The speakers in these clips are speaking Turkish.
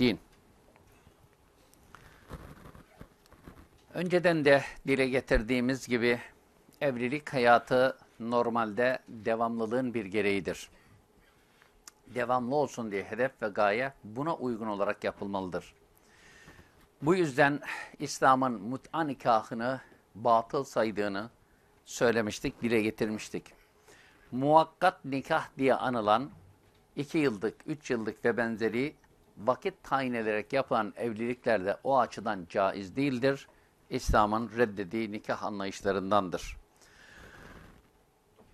yevmiddin. Önceden de dile getirdiğimiz gibi evlilik hayatı normalde devamlılığın bir gereğidir. Devamlı olsun diye hedef ve gaye buna uygun olarak yapılmalıdır. Bu yüzden İslam'ın mut'a nikahını batıl saydığını söylemiştik, dile getirmiştik. Muakkat nikah diye anılan 2 yıllık, 3 yıllık ve benzeri vakit tayin ederek yapılan evliliklerde o açıdan caiz değildir. İslam'ın reddediği nikah anlayışlarındandır.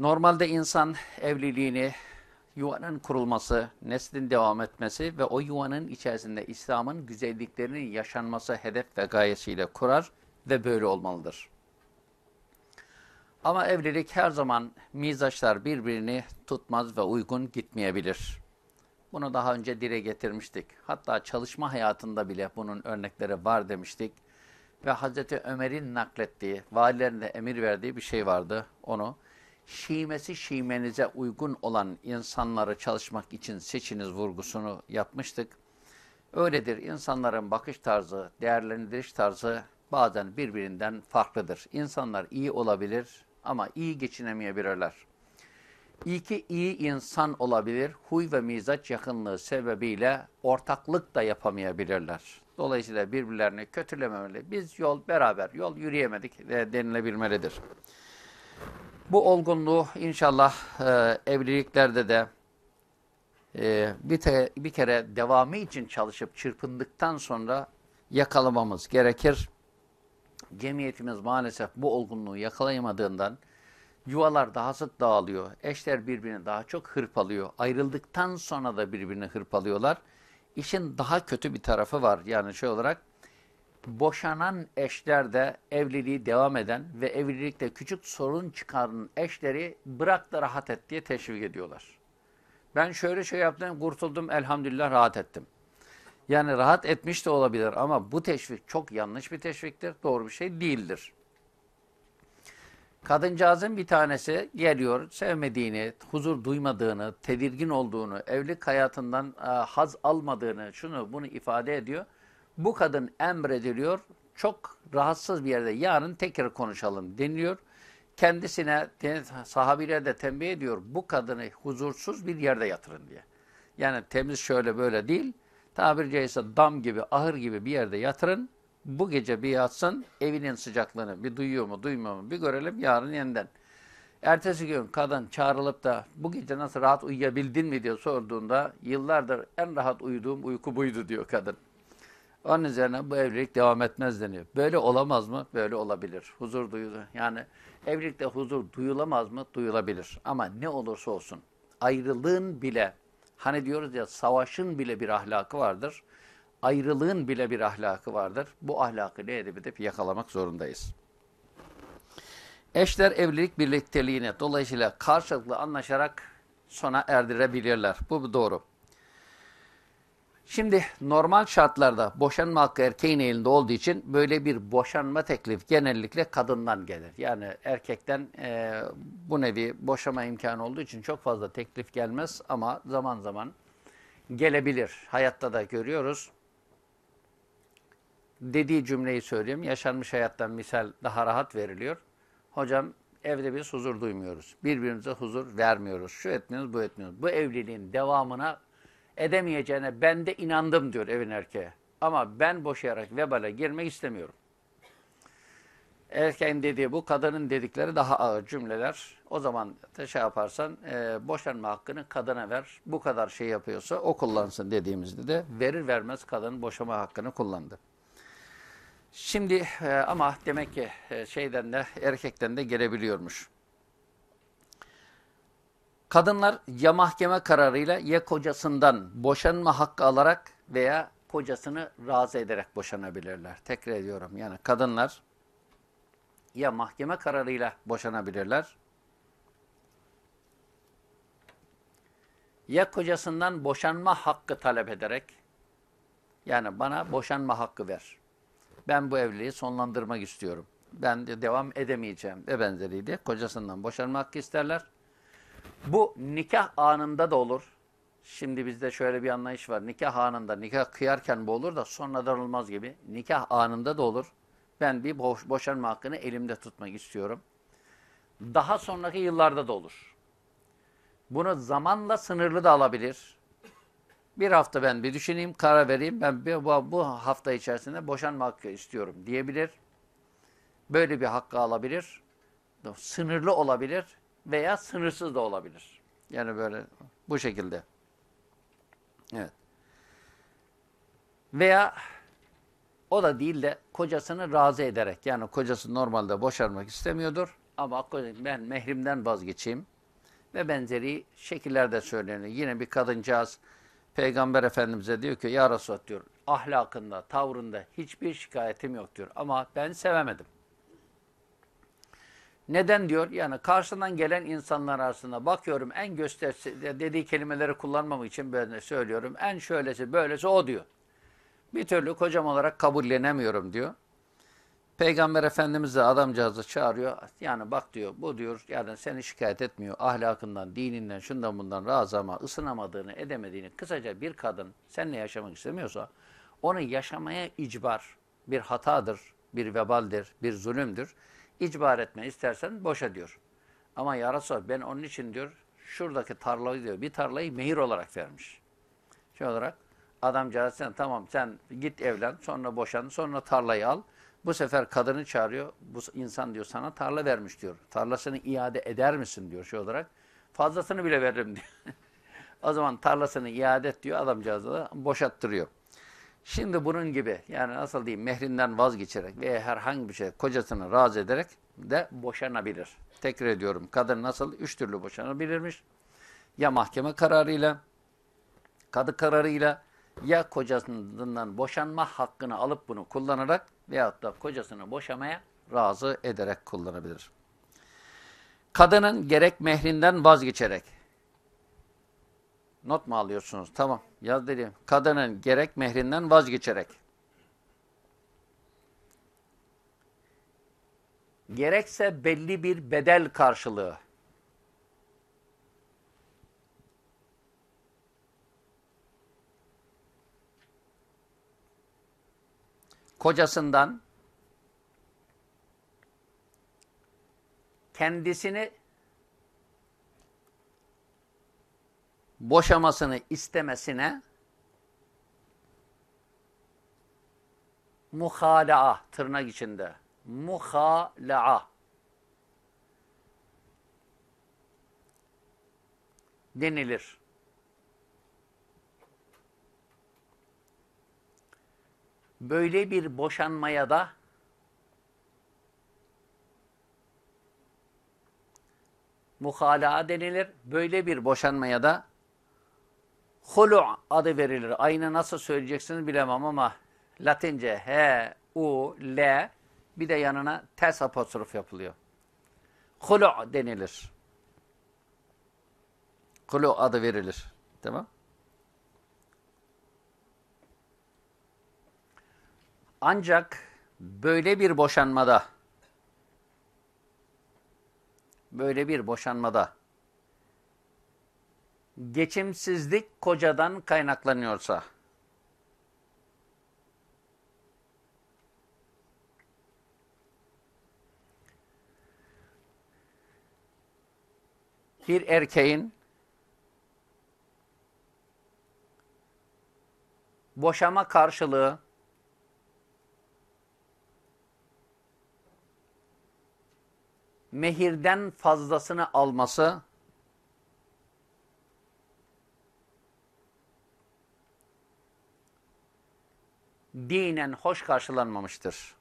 Normalde insan evliliğini yuvanın kurulması, neslin devam etmesi ve o yuvanın içerisinde İslam'ın güzelliklerinin yaşanması hedef ve gayesiyle kurar ve böyle olmalıdır. Ama evlilik her zaman mizaçlar birbirini tutmaz ve uygun gitmeyebilir. Bunu daha önce dile getirmiştik. Hatta çalışma hayatında bile bunun örnekleri var demiştik. Ve Hazreti Ömer'in naklettiği, valilerine emir verdiği bir şey vardı. Onu şiimesi şiimenize uygun olan insanları çalışmak için seçiniz vurgusunu yapmıştık. Öyledir insanların bakış tarzı, değerlendiriş tarzı bazen birbirinden farklıdır. İnsanlar iyi olabilir ama iyi geçinemeyebilirler. İyi ki iyi insan olabilir, huy ve mizaç yakınlığı sebebiyle ortaklık da yapamayabilirler. Dolayısıyla birbirlerini kötülememeli. Biz yol beraber, yol yürüyemedik denilebilmelidir. Bu olgunluğu inşallah e, evliliklerde de e, bir, te, bir kere devamı için çalışıp çırpındıktan sonra yakalamamız gerekir. Cemiyetimiz maalesef bu olgunluğu yakalayamadığından yuvalar daha sık dağılıyor. Eşler birbirini daha çok hırpalıyor. Ayrıldıktan sonra da birbirini hırpalıyorlar. İşin daha kötü bir tarafı var. Yani şey olarak boşanan eşler de evliliği devam eden ve evlilikte küçük sorun çıkaran eşleri bırak da rahat et diye teşvik ediyorlar. Ben şöyle şey yaptım, kurtuldum, elhamdülillah rahat ettim. Yani rahat etmiş de olabilir ama bu teşvik çok yanlış bir teşviktir, doğru bir şey değildir. Kadıncağızın bir tanesi geliyor, sevmediğini, huzur duymadığını, tedirgin olduğunu, evlilik hayatından haz almadığını, şunu bunu ifade ediyor. Bu kadın emrediliyor, çok rahatsız bir yerde yarın tekrar konuşalım deniliyor. Kendisine, sahabiler de tembih ediyor, bu kadını huzursuz bir yerde yatırın diye. Yani temiz şöyle böyle değil, tabiri caizse dam gibi, ahır gibi bir yerde yatırın. Bu gece bir yatsın, evinin sıcaklığını bir duyuyor mu, duymuyor mu bir görelim yarın yeniden. Ertesi gün kadın çağrılıp da bu gece nasıl rahat uyuyabildin mi diye sorduğunda yıllardır en rahat uyuduğum uyku buydu diyor kadın. Onun üzerine bu evlilik devam etmez deniyor. Böyle olamaz mı? Böyle olabilir. Huzur duyulu. Yani evlilikte huzur duyulamaz mı? Duyulabilir. Ama ne olursa olsun ayrılığın bile hani diyoruz ya savaşın bile bir ahlakı vardır. Ayrılığın bile bir ahlakı vardır. Bu ahlakı ne edip edip yakalamak zorundayız. Eşler evlilik birlikteliğine dolayısıyla karşılıklı anlaşarak sona erdirebilirler. Bu doğru. Şimdi normal şartlarda boşanma hakkı erkeğin elinde olduğu için böyle bir boşanma teklif genellikle kadından gelir. Yani erkekten e, bu nevi boşama imkanı olduğu için çok fazla teklif gelmez ama zaman zaman gelebilir. Hayatta da görüyoruz. Dediği cümleyi söyleyeyim. Yaşanmış hayattan misal daha rahat veriliyor. Hocam evde biz huzur duymuyoruz. Birbirimize huzur vermiyoruz. Şu etmiyoruz, bu etmiyoruz. Bu evliliğin devamına edemeyeceğine ben de inandım diyor evin erkeğe. Ama ben boşayarak vebale girmek istemiyorum. Erkeğin dediği bu, kadının dedikleri daha ağır cümleler. O zaman da şey yaparsan e, boşanma hakkını kadına ver. Bu kadar şey yapıyorsa o kullansın dediğimizde de verir vermez kadın boşama hakkını kullandı. Şimdi e, ama demek ki e, şeyden de erkekten de gelebiliyormuş. Kadınlar ya mahkeme kararıyla ya kocasından boşanma hakkı alarak veya kocasını razı ederek boşanabilirler. Tekrar ediyorum yani kadınlar ya mahkeme kararıyla boşanabilirler ya kocasından boşanma hakkı talep ederek yani bana boşanma hakkı ver. Ben bu evliliği sonlandırmak istiyorum. Ben de devam edemeyeceğim ve benzeriydi. Kocasından boşanma hakkı isterler. Bu nikah anında da olur. Şimdi bizde şöyle bir anlayış var. Nikah anında, nikah kıyarken bu olur da sonradan olmaz gibi. Nikah anında da olur. Ben bir boş, boşanma hakkını elimde tutmak istiyorum. Daha sonraki yıllarda da olur. Bunu zamanla sınırlı da alabilir. Bir hafta ben bir düşüneyim, karar vereyim. Ben bu hafta içerisinde boşanma hakkı istiyorum diyebilir. Böyle bir hakkı alabilir. Sınırlı olabilir veya sınırsız da olabilir. Yani böyle bu şekilde. Evet. Veya o da değil de kocasını razı ederek yani kocası normalde boşanmak istemiyordur ama ben mehrimden vazgeçeyim ve benzeri şekillerde söyleniyor. Yine bir kadıncağız Peygamber Efendimiz'e diyor ki ya Resulallah diyor ahlakında, tavrında hiçbir şikayetim yok diyor ama ben sevemedim. Neden diyor? Yani karşıdan gelen insanlar arasında bakıyorum en gösterisi dediği kelimeleri kullanmam için böyle söylüyorum. En şöylesi böylesi o diyor. Bir türlü kocam olarak kabullenemiyorum diyor. Peygamber Efendimiz de adamcağızı çağırıyor. Yani bak diyor bu diyor yani seni şikayet etmiyor. Ahlakından, dininden, şundan bundan razı ama ısınamadığını, edemediğini. Kısaca bir kadın seninle yaşamak istemiyorsa onu yaşamaya icbar bir hatadır, bir vebaldir, bir zulümdür. İcbar etme istersen boşa diyor. Ama ya Resulallah ben onun için diyor şuradaki tarlayı diyor bir tarlayı mehir olarak vermiş. Şey olarak adamcağız sen tamam sen git evlen sonra boşan sonra tarlayı al. Bu sefer kadını çağırıyor. Bu insan diyor sana tarla vermiş diyor. Tarlasını iade eder misin diyor şey olarak. Fazlasını bile veririm diyor. o zaman tarlasını iade et diyor adamcağızı da boşattırıyor. Şimdi bunun gibi yani nasıl diyeyim mehrinden vazgeçerek veya herhangi bir şey kocasını razı ederek de boşanabilir. Tekrar ediyorum kadın nasıl? Üç türlü boşanabilirmiş. Ya mahkeme kararıyla, kadı kararıyla ya kocasından boşanma hakkını alıp bunu kullanarak veyahut da kocasını boşamaya razı ederek kullanabilir. Kadının gerek mehrinden vazgeçerek Not mu alıyorsunuz? Tamam. Yaz dedim. Kadının gerek mehrinden vazgeçerek gerekse belli bir bedel karşılığı kocasından kendisini boşamasını istemesine muhalaa tırnak içinde muhalaa denilir. Böyle bir boşanmaya da muhalaa denilir. Böyle bir boşanmaya da hulu adı verilir. Aynı nasıl söyleyeceksiniz bilemem ama Latince H, U, L bir de yanına ters apostrof yapılıyor. Hulu denilir. Hulu adı verilir. Tamam. Ancak böyle bir boşanmada böyle bir boşanmada geçimsizlik kocadan kaynaklanıyorsa, bir erkeğin boşama karşılığı mehirden fazlasını alması dinen hoş karşılanmamıştır.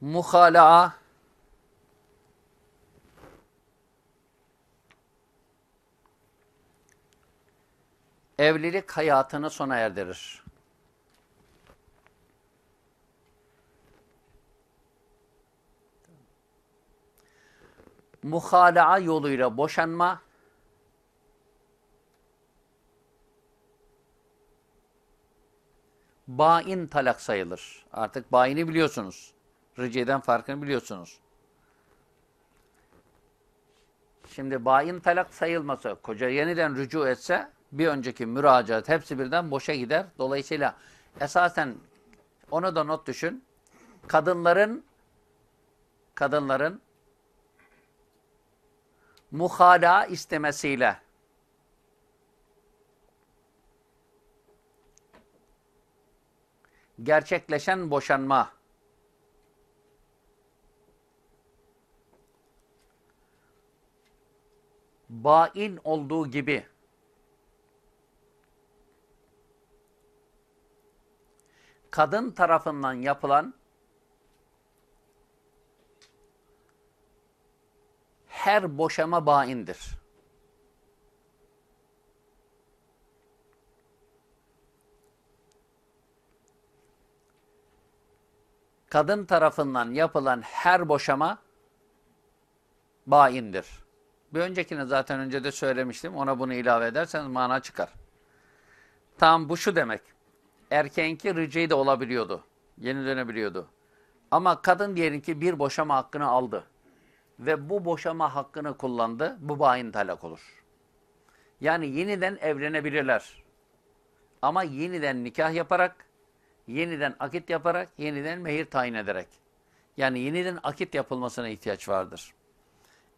Muhalaa evlilik hayatını sona erdirir. muhalaa yoluyla boşanma, bain talak sayılır. Artık baini biliyorsunuz. Riciden farkını biliyorsunuz. Şimdi bayin talak sayılmasa, koca yeniden rücu etse bir önceki müracaat hepsi birden boşa gider. Dolayısıyla esasen onu da not düşün. Kadınların kadınların muhala istemesiyle gerçekleşen boşanma bain olduğu gibi kadın tarafından yapılan her boşama baindir. Kadın tarafından yapılan her boşama baindir. Bir öncekini zaten önce de söylemiştim. Ona bunu ilave ederseniz mana çıkar. Tam bu şu demek. Erkeğinki rıcıyı da olabiliyordu. Yeni dönebiliyordu. Ama kadın diyelim ki bir boşama hakkını aldı. Ve bu boşama hakkını kullandı. Bu bayin talak olur. Yani yeniden evlenebilirler. Ama yeniden nikah yaparak, yeniden akit yaparak, yeniden mehir tayin ederek. Yani yeniden akit yapılmasına ihtiyaç vardır.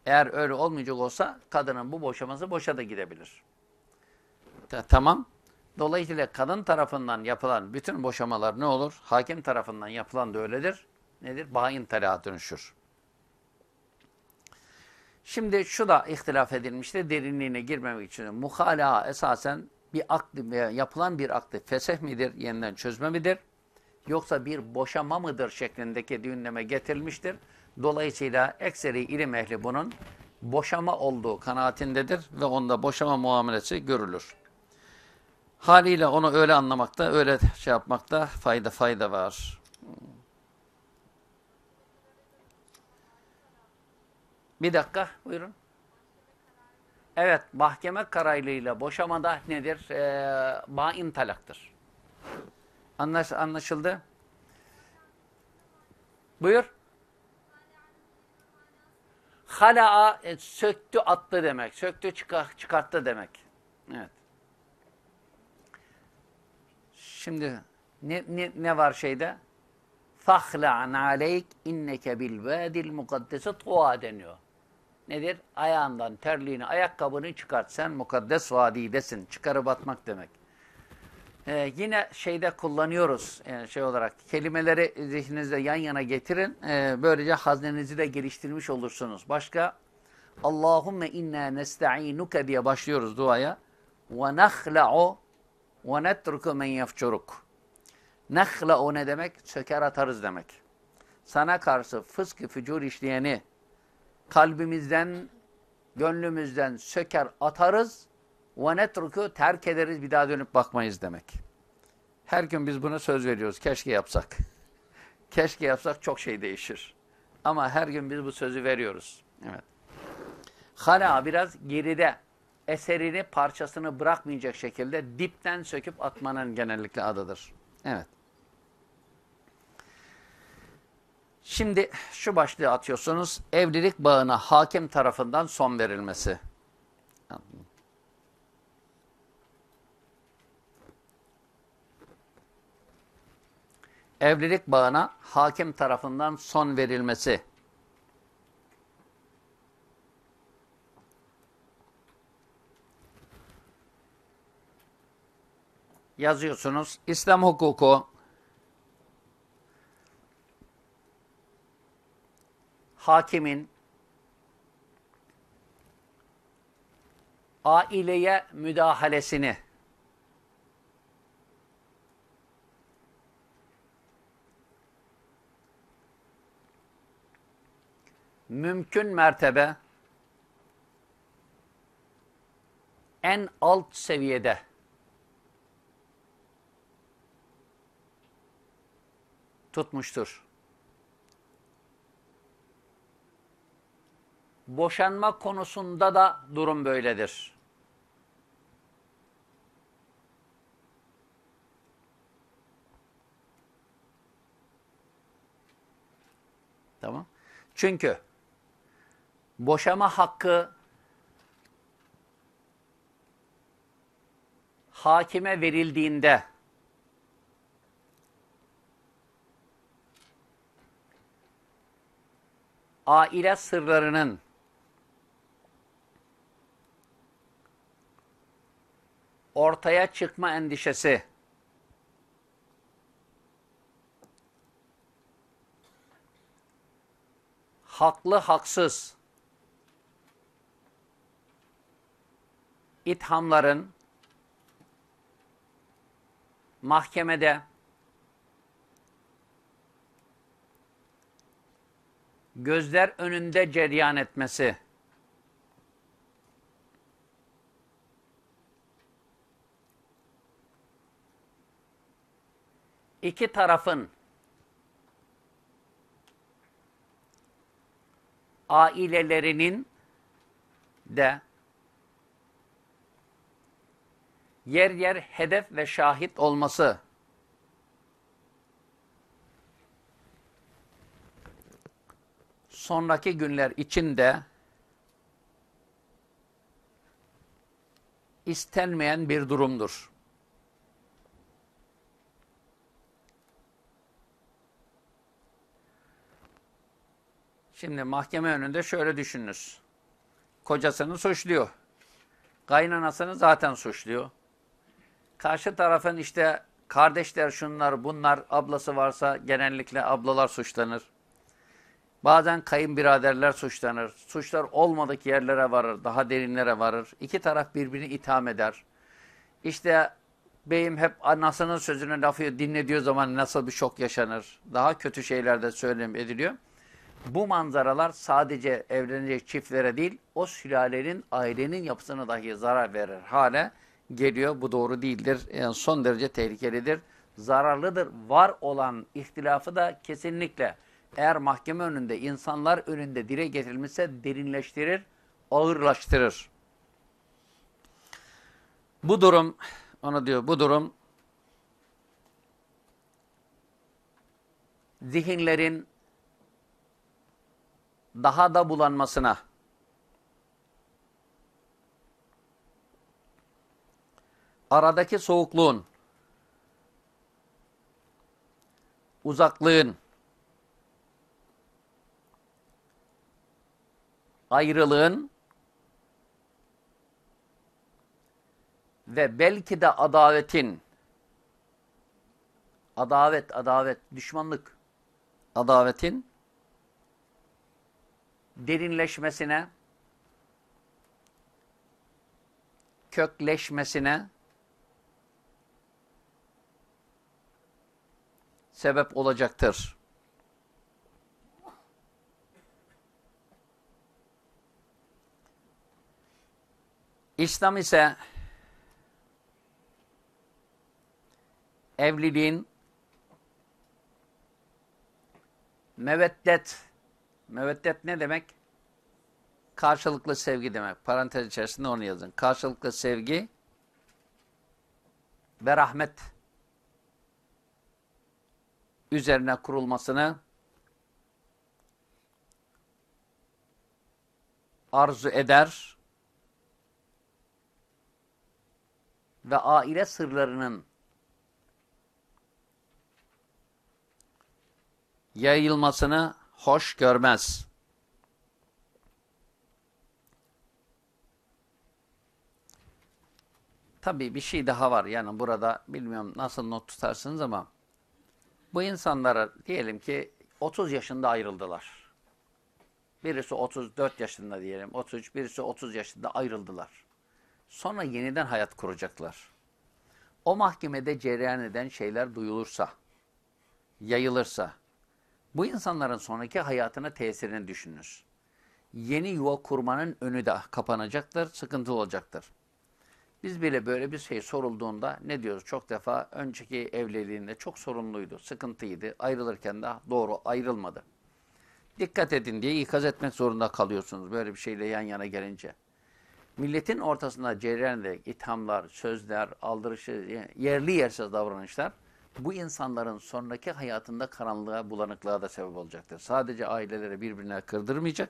Eğer öyle olmayacak olsa kadının bu boşaması boşa da gidebilir. Tamam. Dolayısıyla kadın tarafından yapılan bütün boşamalar ne olur? Hakim tarafından yapılan da öyledir. Nedir? Bayin talağa dönüşür. Şimdi şu da ihtilaf edilmişti. Derinliğine girmemek için. Muhala esasen bir akdi yapılan bir akdi fesih midir? Yeniden çözme midir? Yoksa bir boşama mıdır şeklindeki düğünleme getirilmiştir. Dolayısıyla ekseri ilim ehli bunun boşama olduğu kanaatindedir ve onda boşama muamelesi görülür. Haliyle onu öyle anlamakta, öyle şey yapmakta fayda fayda var. Bir dakika, buyurun. Evet, mahkeme kararıyla boşamada nedir? Ee, bain talaktır. Anlaş, anlaşıldı? Buyur. Hala'a e, söktü attı demek. Söktü çıkar, çıkarttı demek. Evet. Şimdi ne, ne, ne var şeyde? Aleyk inneke bil vadil mukaddesi tuğa deniyor. Nedir? Ayağından terliğini, ayakkabını çıkart. Sen mukaddes vadidesin. Çıkarıp atmak demek. Ee, yine şeyde kullanıyoruz yani şey olarak. Kelimeleri zihninizde yan yana getirin. Ee, böylece haznenizi de geliştirmiş olursunuz. Başka Allahümme inna nesta'inuke diye başlıyoruz duaya. Ve ve netruku men yefçuruk. Nahla'u ne demek? Söker atarız demek. Sana karşı fıskı fücur işleyeni kalbimizden, gönlümüzden söker atarız netruku terk ederiz bir daha dönüp bakmayız demek. Her gün biz buna söz veriyoruz. Keşke yapsak. Keşke yapsak çok şey değişir. Ama her gün biz bu sözü veriyoruz. Evet. Hala biraz geride eserini, parçasını bırakmayacak şekilde dipten söküp atmanın genellikle adıdır. Evet. Şimdi şu başlığı atıyorsunuz. Evlilik bağına hakim tarafından son verilmesi. Evlilik bağına hakim tarafından son verilmesi. Yazıyorsunuz. İslam hukuku hakimin aileye müdahalesini mümkün mertebe en alt seviyede tutmuştur. Boşanma konusunda da durum böyledir. Tamam. Çünkü boşama hakkı hakime verildiğinde aile sırlarının ortaya çıkma endişesi. Haklı haksız ithamların mahkemede gözler önünde cereyan etmesi. İki tarafın ailelerinin de yer yer hedef ve şahit olması sonraki günler içinde istenmeyen bir durumdur. Şimdi mahkeme önünde şöyle düşününüz. Kocasını suçluyor. Kaynanasını zaten suçluyor. Karşı tarafın işte kardeşler şunlar bunlar ablası varsa genellikle ablalar suçlanır. Bazen kayınbiraderler suçlanır. Suçlar olmadık yerlere varır, daha derinlere varır. İki taraf birbirini itham eder. İşte beyim hep anasının sözünü lafı dinlediği zaman nasıl bir şok yaşanır. Daha kötü şeyler de söylem ediliyor. Bu manzaralar sadece evlenecek çiftlere değil, o sülalenin, ailenin yapısına dahi zarar verir hale geliyor. Bu doğru değildir. Yani son derece tehlikelidir. Zararlıdır. Var olan ihtilafı da kesinlikle eğer mahkeme önünde, insanlar önünde dile getirilmişse derinleştirir, ağırlaştırır. Bu durum, ona diyor, bu durum zihinlerin daha da bulanmasına, aradaki soğukluğun, uzaklığın, ayrılığın ve belki de adavetin, adavet, adavet, düşmanlık, adavetin derinleşmesine, kökleşmesine sebep olacaktır. İslam ise evliliğin meveddet, meveddet ne demek? Karşılıklı sevgi demek. Parantez içerisinde onu yazın. Karşılıklı sevgi ve rahmet üzerine kurulmasını arzu eder ve aile sırlarının yayılmasını hoş görmez. Tabii bir şey daha var. Yani burada bilmiyorum nasıl not tutarsınız ama bu insanlara diyelim ki 30 yaşında ayrıldılar. Birisi 34 yaşında diyelim, 33, birisi 30 yaşında ayrıldılar. Sonra yeniden hayat kuracaklar. O mahkemede cereyan eden şeyler duyulursa, yayılırsa, bu insanların sonraki hayatına tesirini düşününüz. Yeni yuva kurmanın önü de kapanacaktır, sıkıntı olacaktır. Biz bile böyle bir şey sorulduğunda ne diyoruz? Çok defa önceki evliliğinde çok sorunluydu, sıkıntıydı. Ayrılırken de doğru ayrılmadı. Dikkat edin diye ikaz etmek zorunda kalıyorsunuz böyle bir şeyle yan yana gelince. Milletin ortasında cereyan ederek ithamlar, sözler, aldırışı, yerli yersiz davranışlar bu insanların sonraki hayatında karanlığa, bulanıklığa da sebep olacaktır. Sadece aileleri birbirine kırdırmayacak,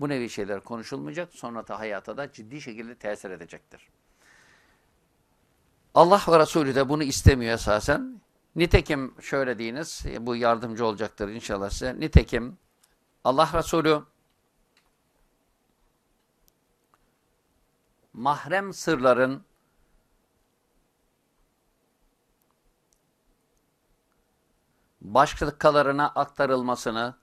bu nevi şeyler konuşulmayacak, sonra da hayata da ciddi şekilde tesir edecektir. Allah ve Resulü de bunu istemiyor esasen. Nitekim şöyle deyiniz, bu yardımcı olacaktır inşallah size. Nitekim Allah Resulü mahrem sırların başkalarına aktarılmasını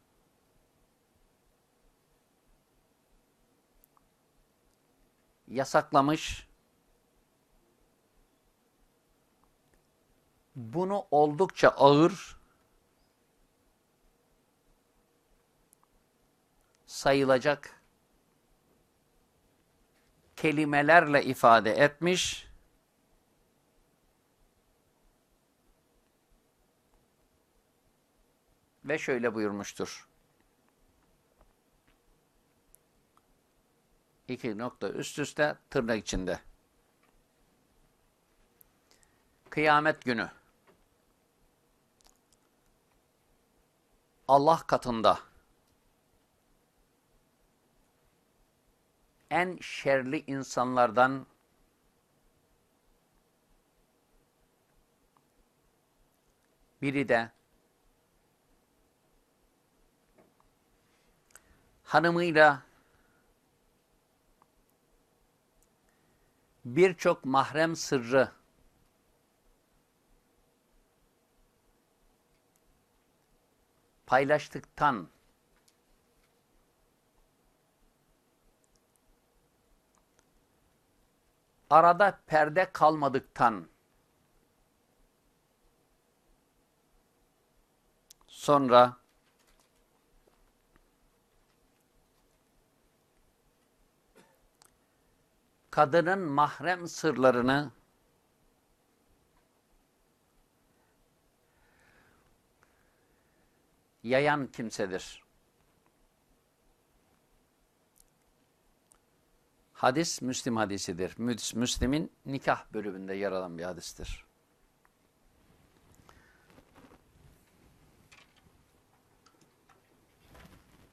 yasaklamış. Bunu oldukça ağır sayılacak kelimelerle ifade etmiş ve şöyle buyurmuştur. İki nokta üst üste tırnak içinde. Kıyamet günü Allah katında en şerli insanlardan biri de hanımıyla birçok mahrem sırrı paylaştıktan arada perde kalmadıktan sonra kadının mahrem sırlarını yayan kimsedir. Hadis Müslim hadisidir. Müslim'in nikah bölümünde yer alan bir hadistir.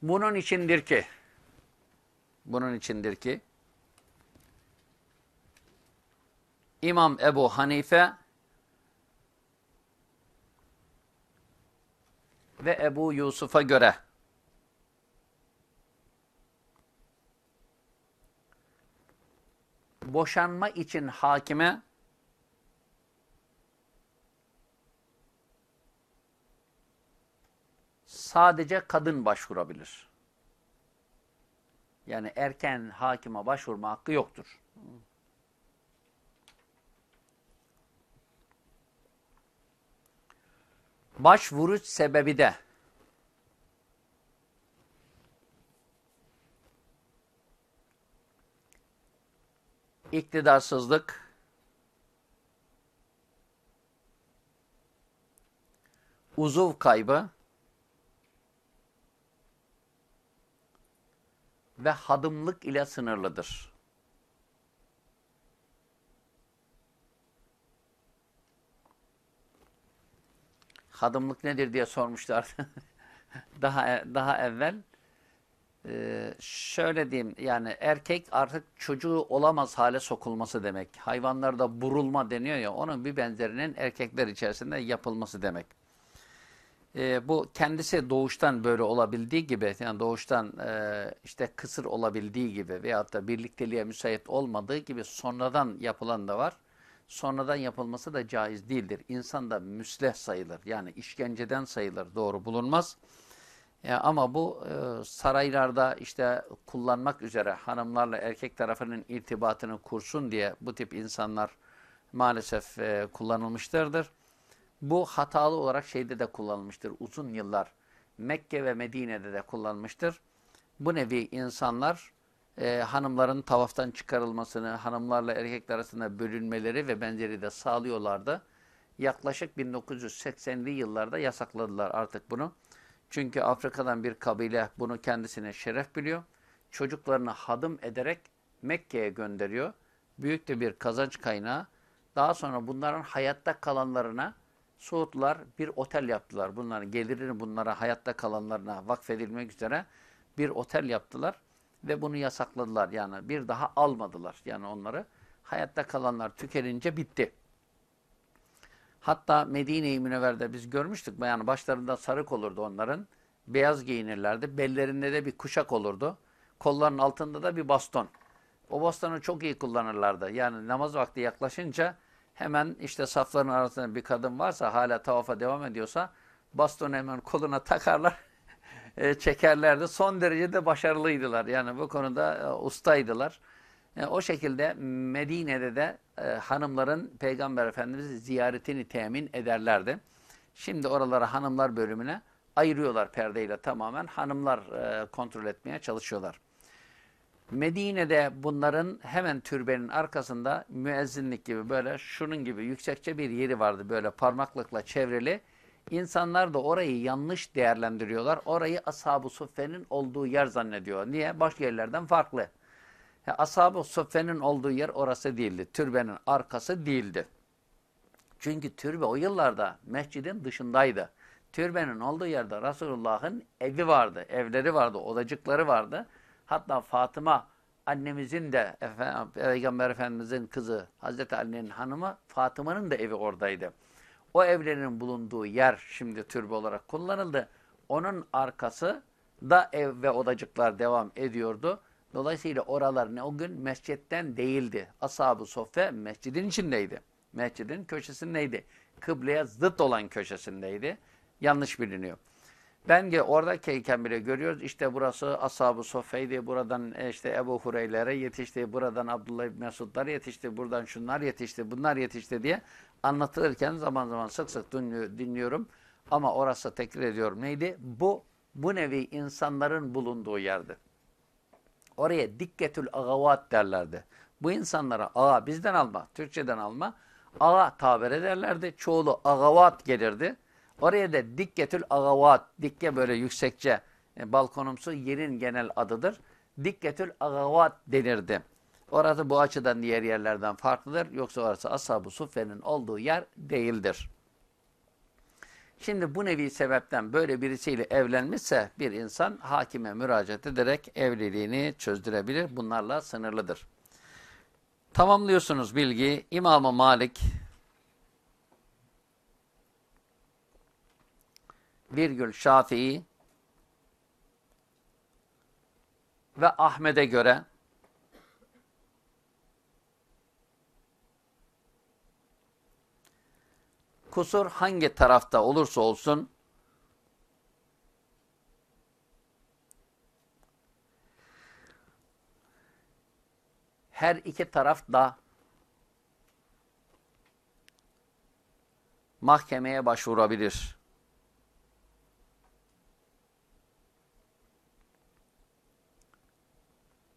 Bunun içindir ki bunun içindir ki İmam Ebu Hanife ve Ebu Yusuf'a göre boşanma için hakime sadece kadın başvurabilir. Yani erken hakime başvurma hakkı yoktur. Başvuruş sebebi de iktidarsızlık, uzuv kaybı ve hadımlık ile sınırlıdır. Hadımlık nedir diye sormuşlar. daha daha evvel ee, şöyle diyeyim yani erkek artık çocuğu olamaz hale sokulması demek. Hayvanlarda burulma deniyor ya onun bir benzerinin erkekler içerisinde yapılması demek. Ee, bu kendisi doğuştan böyle olabildiği gibi yani doğuştan e, işte kısır olabildiği gibi veyahut da birlikteliğe müsait olmadığı gibi sonradan yapılan da var. Sonradan yapılması da caiz değildir. İnsan da müsleh sayılır. Yani işkenceden sayılır. Doğru bulunmaz. Ya ama bu e, saraylarda işte kullanmak üzere hanımlarla erkek tarafının irtibatını kursun diye bu tip insanlar maalesef e, kullanılmışlardır. Bu hatalı olarak şeyde de kullanılmıştır. Uzun yıllar Mekke ve Medine'de de kullanılmıştır. Bu nevi insanlar e, hanımların tavaftan çıkarılmasını, hanımlarla erkekler arasında bölünmeleri ve benzeri de sağlıyorlardı. Yaklaşık 1980'li yıllarda yasakladılar artık bunu. Çünkü Afrika'dan bir kabile bunu kendisine şeref biliyor. Çocuklarını hadım ederek Mekke'ye gönderiyor. Büyük de bir kazanç kaynağı. Daha sonra bunların hayatta kalanlarına Suudlular bir otel yaptılar. Bunların gelirini bunlara hayatta kalanlarına vakfedilmek üzere bir otel yaptılar ve bunu yasakladılar. Yani bir daha almadılar. Yani onları hayatta kalanlar tükenince bitti. Hatta Medine-i Münevver'de biz görmüştük. Yani başlarında sarık olurdu onların. Beyaz giyinirlerdi. Bellerinde de bir kuşak olurdu. Kollarının altında da bir baston. O bastonu çok iyi kullanırlardı. Yani namaz vakti yaklaşınca hemen işte safların arasında bir kadın varsa hala tavafa devam ediyorsa bastonu hemen koluna takarlar. e, çekerlerdi. Son derece de başarılıydılar. Yani bu konuda e, ustaydılar. E, o şekilde Medine'de de e, hanımların Peygamber Efendimiz'i ziyaretini temin ederlerdi. Şimdi oralara hanımlar bölümüne ayırıyorlar perdeyle tamamen. Hanımlar e, kontrol etmeye çalışıyorlar. Medine'de bunların hemen türbenin arkasında müezzinlik gibi böyle şunun gibi yüksekçe bir yeri vardı böyle parmaklıkla çevrili. İnsanlar da orayı yanlış değerlendiriyorlar. Orayı Ashab-ı olduğu yer zannediyor. Niye? Başka yerlerden farklı. Ashab-ı Suffe'nin olduğu yer orası değildi. Türbenin arkası değildi. Çünkü türbe o yıllarda mescidin dışındaydı. Türbenin olduğu yerde Resulullah'ın evi vardı, evleri vardı, odacıkları vardı. Hatta Fatıma annemizin de Peygamber Efendimizin kızı Hazreti Ali'nin hanımı Fatıma'nın da evi oradaydı. O evlerin bulunduğu yer şimdi türbe olarak kullanıldı. Onun arkası da ev ve odacıklar devam ediyordu. Dolayısıyla oralar ne o gün mescitten değildi. Ashab-ı Soffe mescidin içindeydi. Mescidin köşesindeydi. Kıbleye zıt olan köşesindeydi. Yanlış biliniyor. Ben de oradayken bile görüyoruz. İşte burası Ashab-ı Soffe'ydi. Buradan e, işte Ebu Hureyler'e yetişti. Buradan Abdullah İbni Mesudlar yetişti. Buradan şunlar yetişti. Bunlar yetişti diye anlatılırken zaman zaman sık sık dinliyorum. Ama orası tekrar ediyorum. Neydi? Bu, bu nevi insanların bulunduğu yerdi. Oraya dikketül agavat derlerdi. Bu insanlara ağa bizden alma, Türkçeden alma. Ağa tabir ederlerdi. Çoğulu agavat gelirdi. Oraya da dikketül agavat, dikke böyle yüksekçe e, balkonumsu yerin genel adıdır. Dikketül agavat denirdi. Orası bu açıdan diğer yerlerden farklıdır. Yoksa orası Ashab-ı Suffe'nin olduğu yer değildir. Şimdi bu nevi sebepten böyle birisiyle evlenmişse bir insan hakime müracaat ederek evliliğini çözdürebilir. Bunlarla sınırlıdır. Tamamlıyorsunuz bilgi. İmam-ı Malik virgül Şafii ve Ahmet'e göre kusur hangi tarafta olursa olsun her iki taraf da mahkemeye başvurabilir.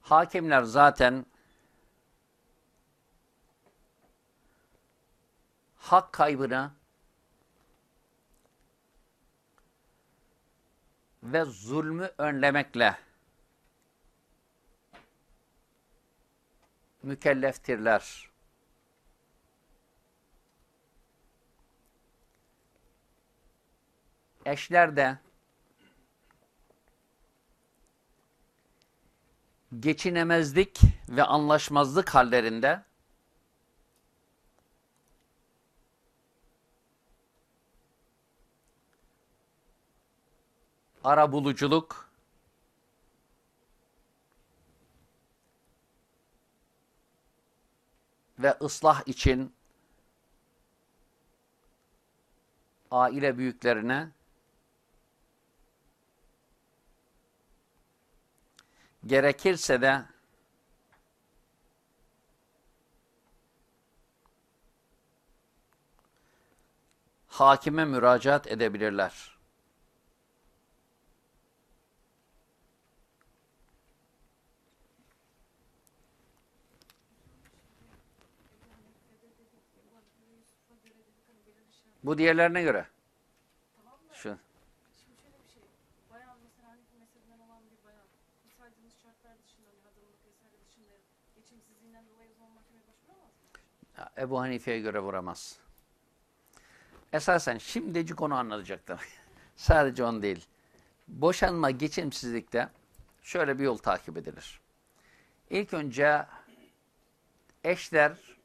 Hakimler zaten hak kaybına ve zulmü önlemekle mükelleftirler. Eşler de geçinemezlik ve anlaşmazlık hallerinde ara buluculuk ve ıslah için aile büyüklerine gerekirse de hakime müracaat edebilirler. Bu diğerlerine göre. Şu. Şimdi şöyle bir şey. Bayan mesela Hanifi mezhebinden olan bir bayan. Bu saydığınız şartlar dışında, hani hazırlık vesaire dışında geçimsizliğinden dolayı o zaman mahkemeye başvuramaz mı? Ebu Hanife'ye göre vuramaz. Esasen şimdicik onu anlatacaktım. Sadece on değil. Boşanma geçimsizlikte şöyle bir yol takip edilir. İlk önce eşler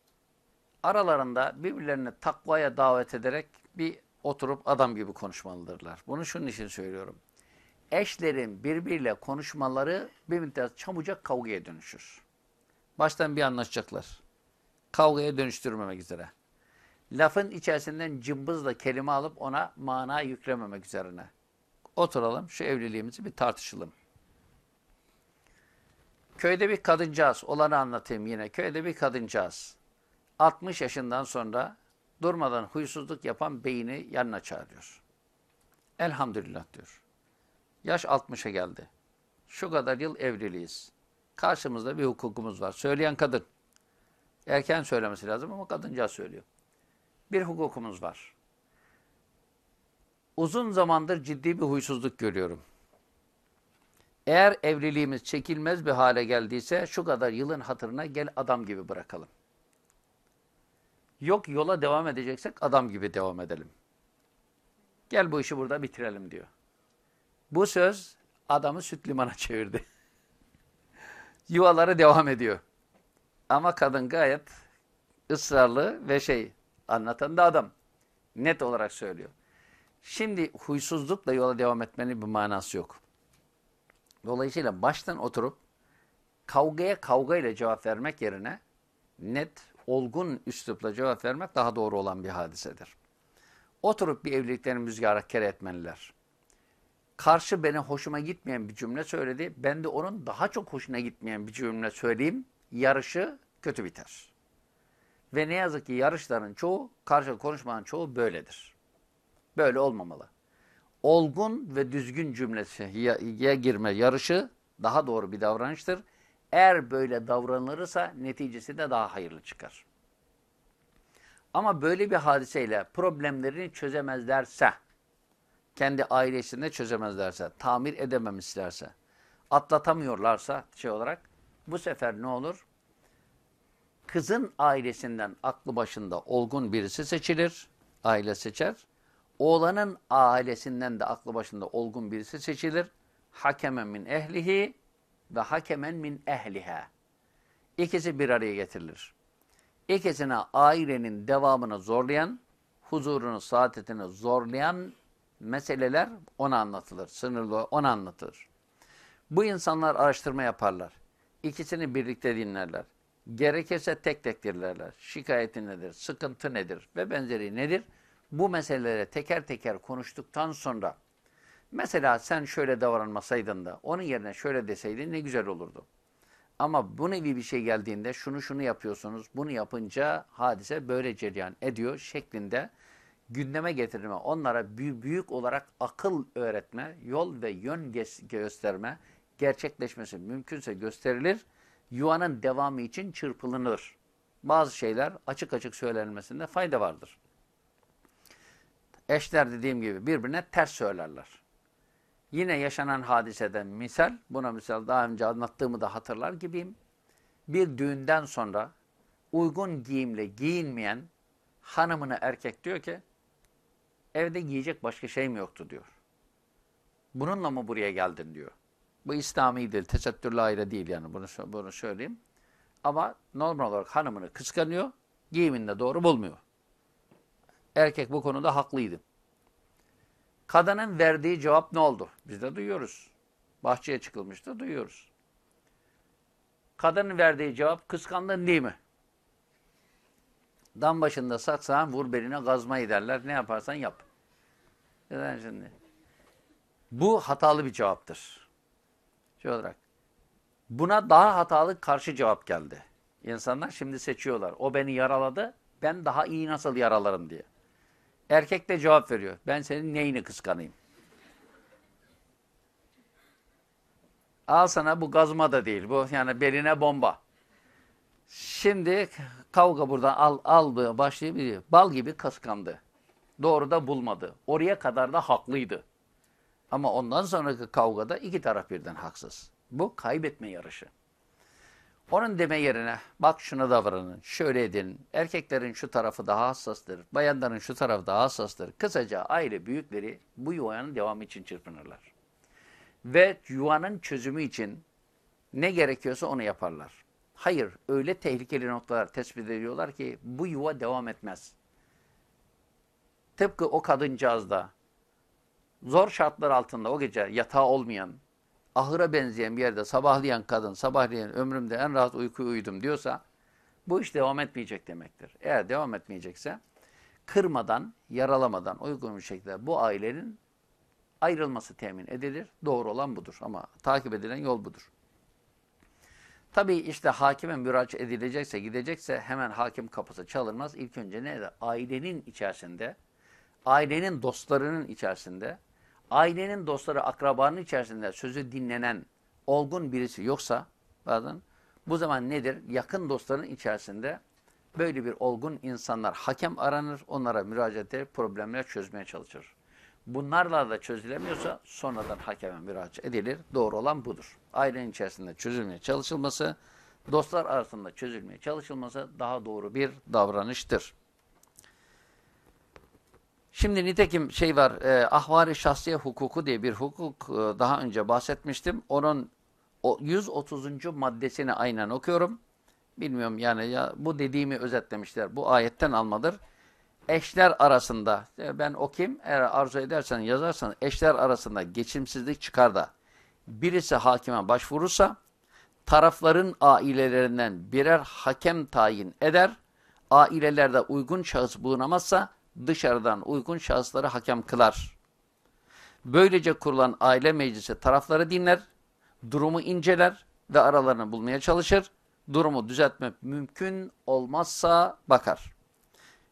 aralarında birbirlerini takvaya davet ederek bir oturup adam gibi konuşmalıdırlar. Bunu şunun için söylüyorum. Eşlerin birbiriyle konuşmaları bir müddet çabucak kavgaya dönüşür. Baştan bir anlaşacaklar. Kavgaya dönüştürmemek üzere. Lafın içerisinden cımbızla kelime alıp ona mana yüklememek üzerine. Oturalım, şu evliliğimizi bir tartışalım. Köyde bir kadıncağız, olanı anlatayım yine. Köyde bir kadıncağız. 60 yaşından sonra durmadan huysuzluk yapan beyini yanına çağırıyor. Elhamdülillah diyor. Yaş 60'a geldi. Şu kadar yıl evliliyiz. Karşımızda bir hukukumuz var. Söyleyen kadın. Erken söylemesi lazım ama kadıncağız söylüyor. Bir hukukumuz var. Uzun zamandır ciddi bir huysuzluk görüyorum. Eğer evliliğimiz çekilmez bir hale geldiyse şu kadar yılın hatırına gel adam gibi bırakalım. Yok yola devam edeceksek adam gibi devam edelim. Gel bu işi burada bitirelim diyor. Bu söz adamı süt limana çevirdi. Yuvaları devam ediyor. Ama kadın gayet ısrarlı ve şey anlatan da adam. Net olarak söylüyor. Şimdi huysuzlukla yola devam etmenin bir manası yok. Dolayısıyla baştan oturup kavgaya kavgayla cevap vermek yerine net, olgun üslupla cevap vermek daha doğru olan bir hadisedir. Oturup bir evliliklerin rüzgarı kere etmeliler. Karşı beni hoşuma gitmeyen bir cümle söyledi. Ben de onun daha çok hoşuna gitmeyen bir cümle söyleyeyim. Yarışı kötü biter. Ve ne yazık ki yarışların çoğu, karşı konuşmanın çoğu böyledir. Böyle olmamalı. Olgun ve düzgün cümleye girme yarışı daha doğru bir davranıştır. Eğer böyle davranılırsa neticesi de daha hayırlı çıkar. Ama böyle bir hadiseyle problemlerini çözemezlerse, kendi ailesinde çözemezlerse, tamir edememişlerse, atlatamıyorlarsa şey olarak bu sefer ne olur? Kızın ailesinden aklı başında olgun birisi seçilir, aile seçer. Oğlanın ailesinden de aklı başında olgun birisi seçilir. Hakemen min ehlihi ve hakemen min ehliha. İkisi bir araya getirilir. İkisine ailenin devamını zorlayan, huzurunu, saadetini zorlayan meseleler ona anlatılır. Sınırlı ona anlatılır. Bu insanlar araştırma yaparlar. İkisini birlikte dinlerler. Gerekirse tek tek dinlerler. Şikayeti nedir, sıkıntı nedir ve benzeri nedir? Bu meselelere teker teker konuştuktan sonra mesela sen şöyle davranmasaydın da onun yerine şöyle deseydin ne güzel olurdu. Ama bu nevi bir şey geldiğinde şunu şunu yapıyorsunuz, bunu yapınca hadise böyle cereyan ediyor şeklinde gündeme getirme, onlara büyük olarak akıl öğretme, yol ve yön gösterme gerçekleşmesi mümkünse gösterilir. Yuvanın devamı için çırpılınır. Bazı şeyler açık açık söylenmesinde fayda vardır. Eşler dediğim gibi birbirine ters söylerler. Yine yaşanan hadiseden misal, buna misal daha önce anlattığımı da hatırlar gibiyim. Bir düğünden sonra uygun giyimle giyinmeyen hanımına erkek diyor ki, evde giyecek başka şey mi yoktu diyor. Bununla mı buraya geldin diyor. Bu İslami değil, tesettürlü aile değil yani bunu, bunu söyleyeyim. Ama normal olarak hanımını kıskanıyor, giyiminde doğru bulmuyor. Erkek bu konuda haklıydı. Kadının verdiği cevap ne oldu? Biz de duyuyoruz. Bahçeye çıkılmıştı, duyuyoruz. Kadının verdiği cevap kıskandın değil mi? Dam başında saksağın vur beline gazmayı derler. Ne yaparsan yap. Neden şimdi? Bu hatalı bir cevaptır. Şey olarak. Buna daha hatalı karşı cevap geldi. İnsanlar şimdi seçiyorlar. O beni yaraladı, ben daha iyi nasıl yaralarım diye. Erkek de cevap veriyor. Ben senin neyini kıskanayım? Al sana bu gazma da değil. Bu yani beline bomba. Şimdi kavga buradan al, aldı, başlayabiliyor. Bal gibi kıskandı. Doğru da bulmadı. Oraya kadar da haklıydı. Ama ondan sonraki kavgada iki taraf birden haksız. Bu kaybetme yarışı. Onun deme yerine bak şuna davranın, şöyle edin. Erkeklerin şu tarafı daha hassastır, bayanların şu tarafı daha hassastır. Kısaca aile büyükleri bu yuvanın devamı için çırpınırlar. Ve yuvanın çözümü için ne gerekiyorsa onu yaparlar. Hayır, öyle tehlikeli noktalar tespit ediyorlar ki bu yuva devam etmez. Tıpkı o kadıncağızda zor şartlar altında o gece yatağı olmayan, ahıra benzeyen bir yerde sabahlayan kadın, sabahleyen ömrümde en rahat uykuyu uyudum diyorsa bu iş devam etmeyecek demektir. Eğer devam etmeyecekse kırmadan, yaralamadan uygun bir şekilde bu ailenin ayrılması temin edilir. Doğru olan budur ama takip edilen yol budur. Tabii işte hakime müracaat edilecekse, gidecekse hemen hakim kapısı çalınmaz. İlk önce ne? Ailenin içerisinde, ailenin dostlarının içerisinde, ailenin dostları, akrabanın içerisinde sözü dinlenen olgun birisi yoksa bazen bu zaman nedir? Yakın dostların içerisinde böyle bir olgun insanlar hakem aranır, onlara müracaat eder, problemler çözmeye çalışır. Bunlarla da çözülemiyorsa sonradan hakeme müracaat edilir. Doğru olan budur. Ailenin içerisinde çözülmeye çalışılması, dostlar arasında çözülmeye çalışılması daha doğru bir davranıştır. Şimdi nitekim şey var, e, ahvari şahsiye hukuku diye bir hukuk e, daha önce bahsetmiştim. Onun o 130. maddesini aynen okuyorum. Bilmiyorum yani ya bu dediğimi özetlemişler. Bu ayetten almadır. Eşler arasında, e, ben okuyayım, eğer arzu edersen yazarsan, eşler arasında geçimsizlik çıkar da birisi hakime başvurursa, tarafların ailelerinden birer hakem tayin eder, ailelerde uygun şahıs bulunamazsa, dışarıdan uygun şahısları hakem kılar. Böylece kurulan aile meclisi tarafları dinler, durumu inceler ve aralarını bulmaya çalışır. Durumu düzeltmek mümkün olmazsa bakar.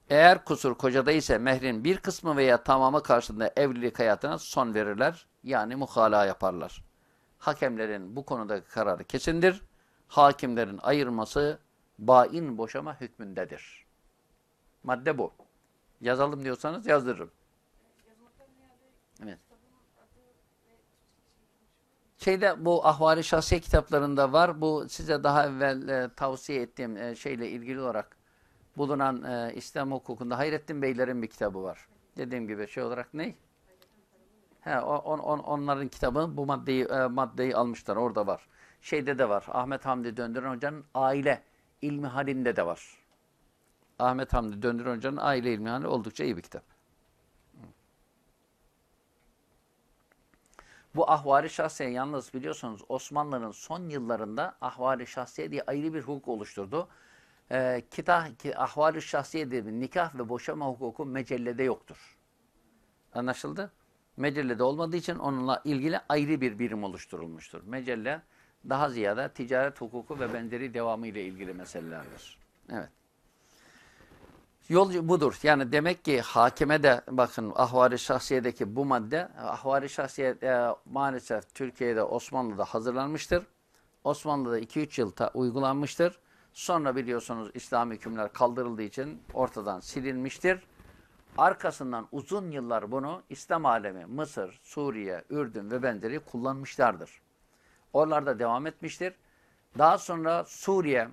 Eğer kusur kocada ise mehrin bir kısmı veya tamamı karşılığında evlilik hayatına son verirler. Yani muhala yaparlar. Hakemlerin bu konudaki kararı kesindir. Hakimlerin ayırması bain boşama hükmündedir. Madde bu. Yazalım diyorsanız yazdırırım. Evet. Şeyde bu ahvali şahsiye kitaplarında var. Bu size daha evvel e, tavsiye ettiğim e, şeyle ilgili olarak bulunan e, İslam hukukunda Hayrettin Beylerin bir kitabı var. Dediğim gibi şey olarak ne? He, on, on, onların kitabı bu maddeyi e, maddeyi almışlar. Orada var. Şeyde de var. Ahmet Hamdi Döndüren Hoca'nın aile ilmi halinde de var. Ahmet Hamdi Döndüren Hoca'nın aile ilmi hali oldukça iyi bir kitap. Bu ahvari şahsiye yalnız biliyorsunuz Osmanlı'nın son yıllarında ahvari şahsiye diye ayrı bir hukuk oluşturdu. Ee, kitah, ki, ahvari şahsiye diye bir nikah ve boşama hukuku mecellede yoktur. Anlaşıldı? Mecellede olmadığı için onunla ilgili ayrı bir birim oluşturulmuştur. Mecelle daha ziyade ticaret hukuku ve benzeri devamı ile ilgili meselelerdir. Evet. Yol budur. Yani demek ki hakime de bakın ahvari şahsiyedeki bu madde ahvari şahsiye e, maalesef Türkiye'de Osmanlı'da hazırlanmıştır. Osmanlı'da 2-3 yıl uygulanmıştır. Sonra biliyorsunuz İslam hükümler kaldırıldığı için ortadan silinmiştir. Arkasından uzun yıllar bunu İslam alemi, Mısır, Suriye, Ürdün ve benzeri kullanmışlardır. Oralarda devam etmiştir. Daha sonra Suriye,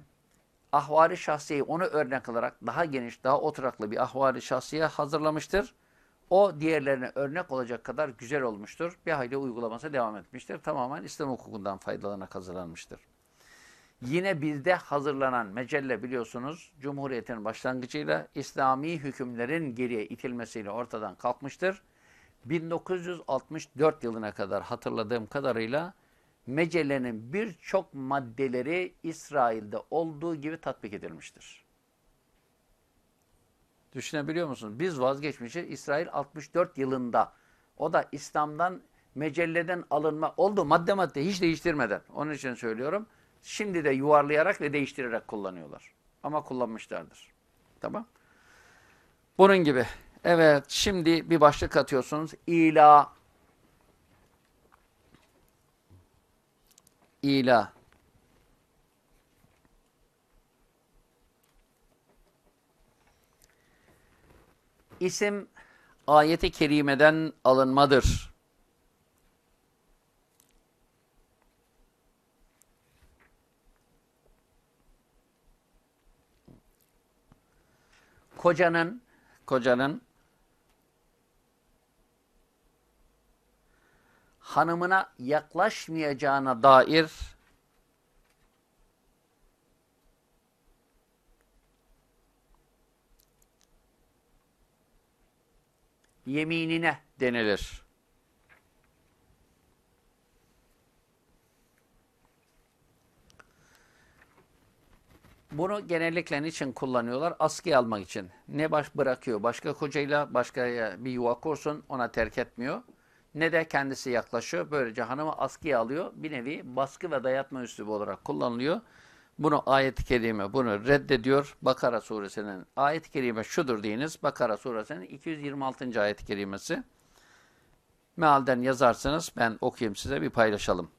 ahvari şahsiyeyi onu örnek alarak daha geniş, daha oturaklı bir ahvari şahsiye hazırlamıştır. O diğerlerine örnek olacak kadar güzel olmuştur. Bir hayli uygulaması devam etmiştir. Tamamen İslam hukukundan faydalanarak hazırlanmıştır. Yine bizde hazırlanan mecelle biliyorsunuz Cumhuriyet'in başlangıcıyla İslami hükümlerin geriye itilmesiyle ortadan kalkmıştır. 1964 yılına kadar hatırladığım kadarıyla mecellenin birçok maddeleri İsrail'de olduğu gibi tatbik edilmiştir. Düşünebiliyor musunuz? Biz vazgeçmişiz. İsrail 64 yılında. O da İslam'dan mecelleden alınma oldu madde madde hiç değiştirmeden. Onun için söylüyorum. Şimdi de yuvarlayarak ve değiştirerek kullanıyorlar. Ama kullanmışlardır. Tamam. Bunun gibi. Evet şimdi bir başlık atıyorsunuz. İla. ila. İsim ayeti kerimeden alınmadır. Kocanın, kocanın hanımına yaklaşmayacağına dair yeminine denilir. Bunu genellikle niçin kullanıyorlar? Askıya almak için. Ne baş bırakıyor? Başka kocayla başka bir yuva kursun ona terk etmiyor. Ne de kendisi yaklaşıyor. Böylece hanımı askıya alıyor. Bir nevi baskı ve dayatma üslubu olarak kullanılıyor. Bunu ayet-i kerime bunu reddediyor. Bakara suresinin ayet-i kerime şudur deyiniz. Bakara suresinin 226. ayet-i kerimesi. Mealden yazarsınız. Ben okuyayım size bir paylaşalım.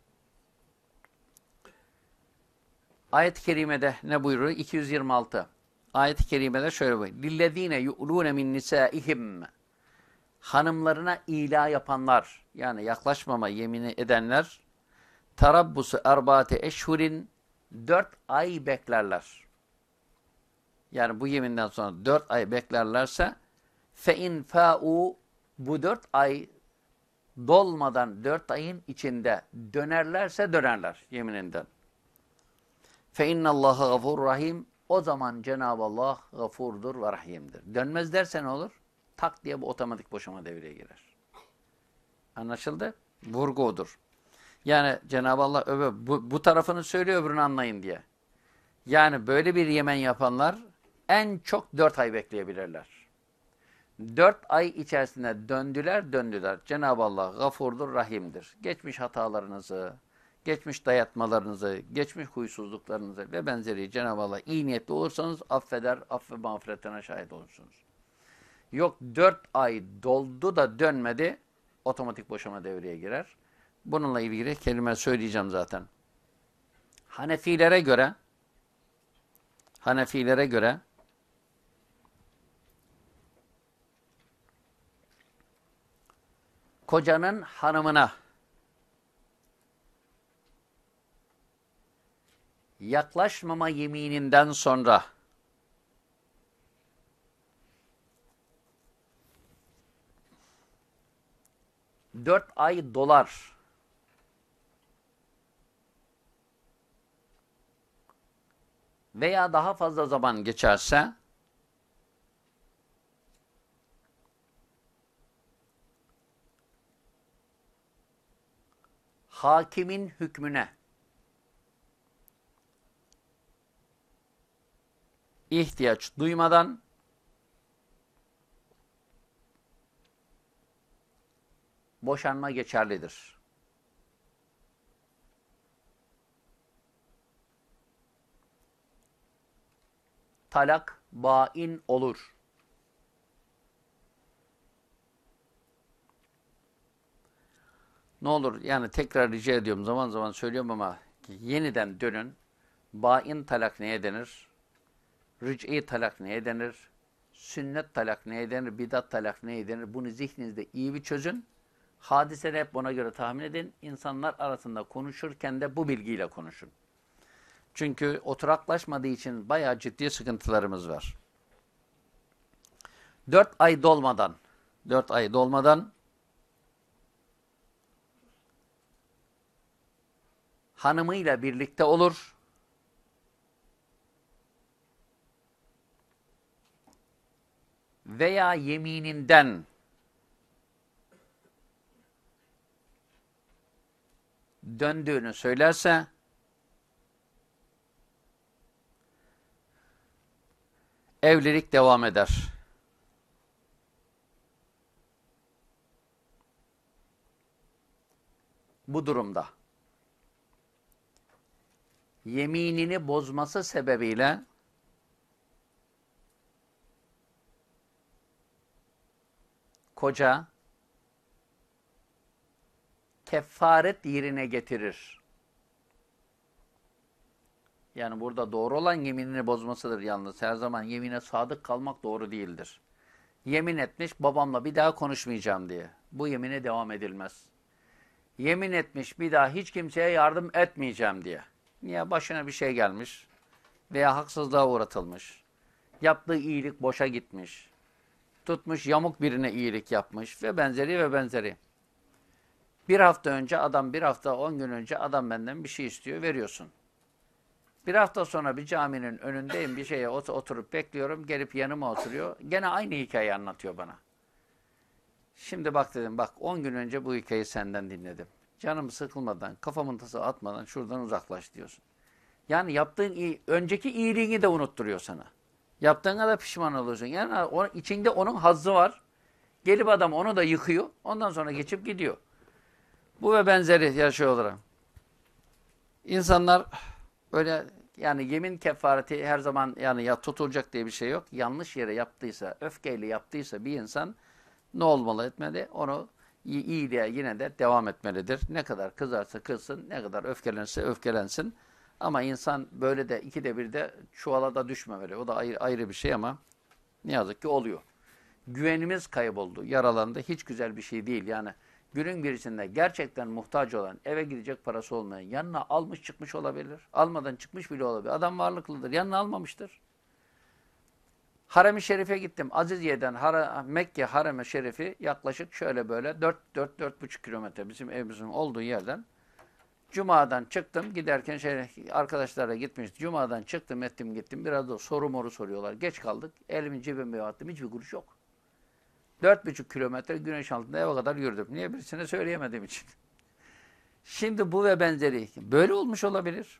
Ayet-i kerimede ne buyuruyor? 226. Ayet-i kerimede şöyle buyuruyor. Lillezine yu'lune min nisaihim. Hanımlarına ila yapanlar, yani yaklaşmama yemini edenler, tarabbusu erbaate eşhurin, dört ay beklerler. Yani bu yeminden sonra dört ay beklerlerse, fe in fa'u, bu dört ay dolmadan dört ayın içinde dönerlerse dönerler yemininden. Fe innallâhe gafur rahim. O zaman Cenab-ı Allah gafurdur ve rahimdir. Dönmez derse ne olur? Tak diye bu otomatik boşama devreye girer. Anlaşıldı? Vurgu odur. Yani Cenab-ı Allah öbür, bu, bu tarafını söylüyor öbürünü anlayın diye. Yani böyle bir yemen yapanlar en çok dört ay bekleyebilirler. Dört ay içerisinde döndüler döndüler. Cenab-ı Allah gafurdur, rahimdir. Geçmiş hatalarınızı, geçmiş dayatmalarınızı, geçmiş huysuzluklarınızı ve benzeri Cenab-ı Allah iyi niyetli olursanız affeder, aff ve mağfiretine şahit olursunuz. Yok dört ay doldu da dönmedi, otomatik boşama devreye girer. Bununla ilgili kelime söyleyeceğim zaten. Hanefilere göre Hanefilere göre kocanın hanımına yaklaşmama yemininden sonra dört ay dolar. Veya daha fazla zaman geçerse hakimin hükmüne ihtiyaç duymadan boşanma geçerlidir. Talak bain olur. Ne olur yani tekrar rica ediyorum zaman zaman söylüyorum ama yeniden dönün. Bain talak neye denir? Ric'i talak neye denir? Sünnet talak neye denir? Bidat talak neye denir? Bunu zihninizde iyi bir çözün. Hadiseleri hep buna göre tahmin edin. İnsanlar arasında konuşurken de bu bilgiyle konuşun. Çünkü oturaklaşmadığı için bayağı ciddi sıkıntılarımız var. Dört ay dolmadan, dört ay dolmadan hanımıyla birlikte olur. Veya yemininden döndüğünü söylerse evlilik devam eder. Bu durumda yeminini bozması sebebiyle koca kefaret yerine getirir. Yani burada doğru olan yeminini bozmasıdır yalnız. Her zaman yemine sadık kalmak doğru değildir. Yemin etmiş babamla bir daha konuşmayacağım diye. Bu yemine devam edilmez. Yemin etmiş bir daha hiç kimseye yardım etmeyeceğim diye. Niye? Başına bir şey gelmiş veya haksızlığa uğratılmış. Yaptığı iyilik boşa gitmiş. Tutmuş yamuk birine iyilik yapmış ve benzeri ve benzeri. Bir hafta önce adam, bir hafta on gün önce adam benden bir şey istiyor, veriyorsun. Bir hafta sonra bir caminin önündeyim, bir şeye ot- oturup bekliyorum, gelip yanıma oturuyor. Gene aynı hikayeyi anlatıyor bana. Şimdi bak dedim, bak 10 gün önce bu hikayeyi senden dinledim. Canım sıkılmadan, kafamın tası atmadan şuradan uzaklaş diyorsun. Yani yaptığın iyi, önceki iyiliğini de unutturuyor sana. Yaptığına da pişman oluyorsun. Yani içinde onun hazzı var. Gelip adam onu da yıkıyor. Ondan sonra geçip gidiyor. Bu ve benzeri yaşıyorlar. İnsanlar böyle yani yemin kefareti her zaman yani ya tutulacak diye bir şey yok. Yanlış yere yaptıysa, öfkeyle yaptıysa bir insan ne olmalı etmeli? Onu iyi, iyiliğe yine de devam etmelidir. Ne kadar kızarsa kızsın, ne kadar öfkelenirse öfkelensin. Ama insan böyle de ikide bir de çuvala da düşmemeli. O da ayrı, ayrı bir şey ama ne yazık ki oluyor. Güvenimiz kayboldu, yaralandı. Hiç güzel bir şey değil. Yani günün birisinde gerçekten muhtaç olan, eve gidecek parası olmayan, yanına almış çıkmış olabilir. Almadan çıkmış bile olabilir. Adam varlıklıdır, yanına almamıştır. Harem-i Şerif'e gittim. Aziziye'den Hara, Mekke Harem-i Şerifi yaklaşık şöyle böyle 4-4-4,5 kilometre bizim evimizin olduğu yerden. Cuma'dan çıktım. Giderken şey, arkadaşlara gitmiş. Cuma'dan çıktım ettim gittim. Biraz da soru moru soruyorlar. Geç kaldık. Elimi cebime attım. Hiçbir kuruş yok. Dört buçuk kilometre güneş altında eve kadar yürüdüm. Niye birisine söyleyemediğim için. Şimdi bu ve benzeri böyle olmuş olabilir.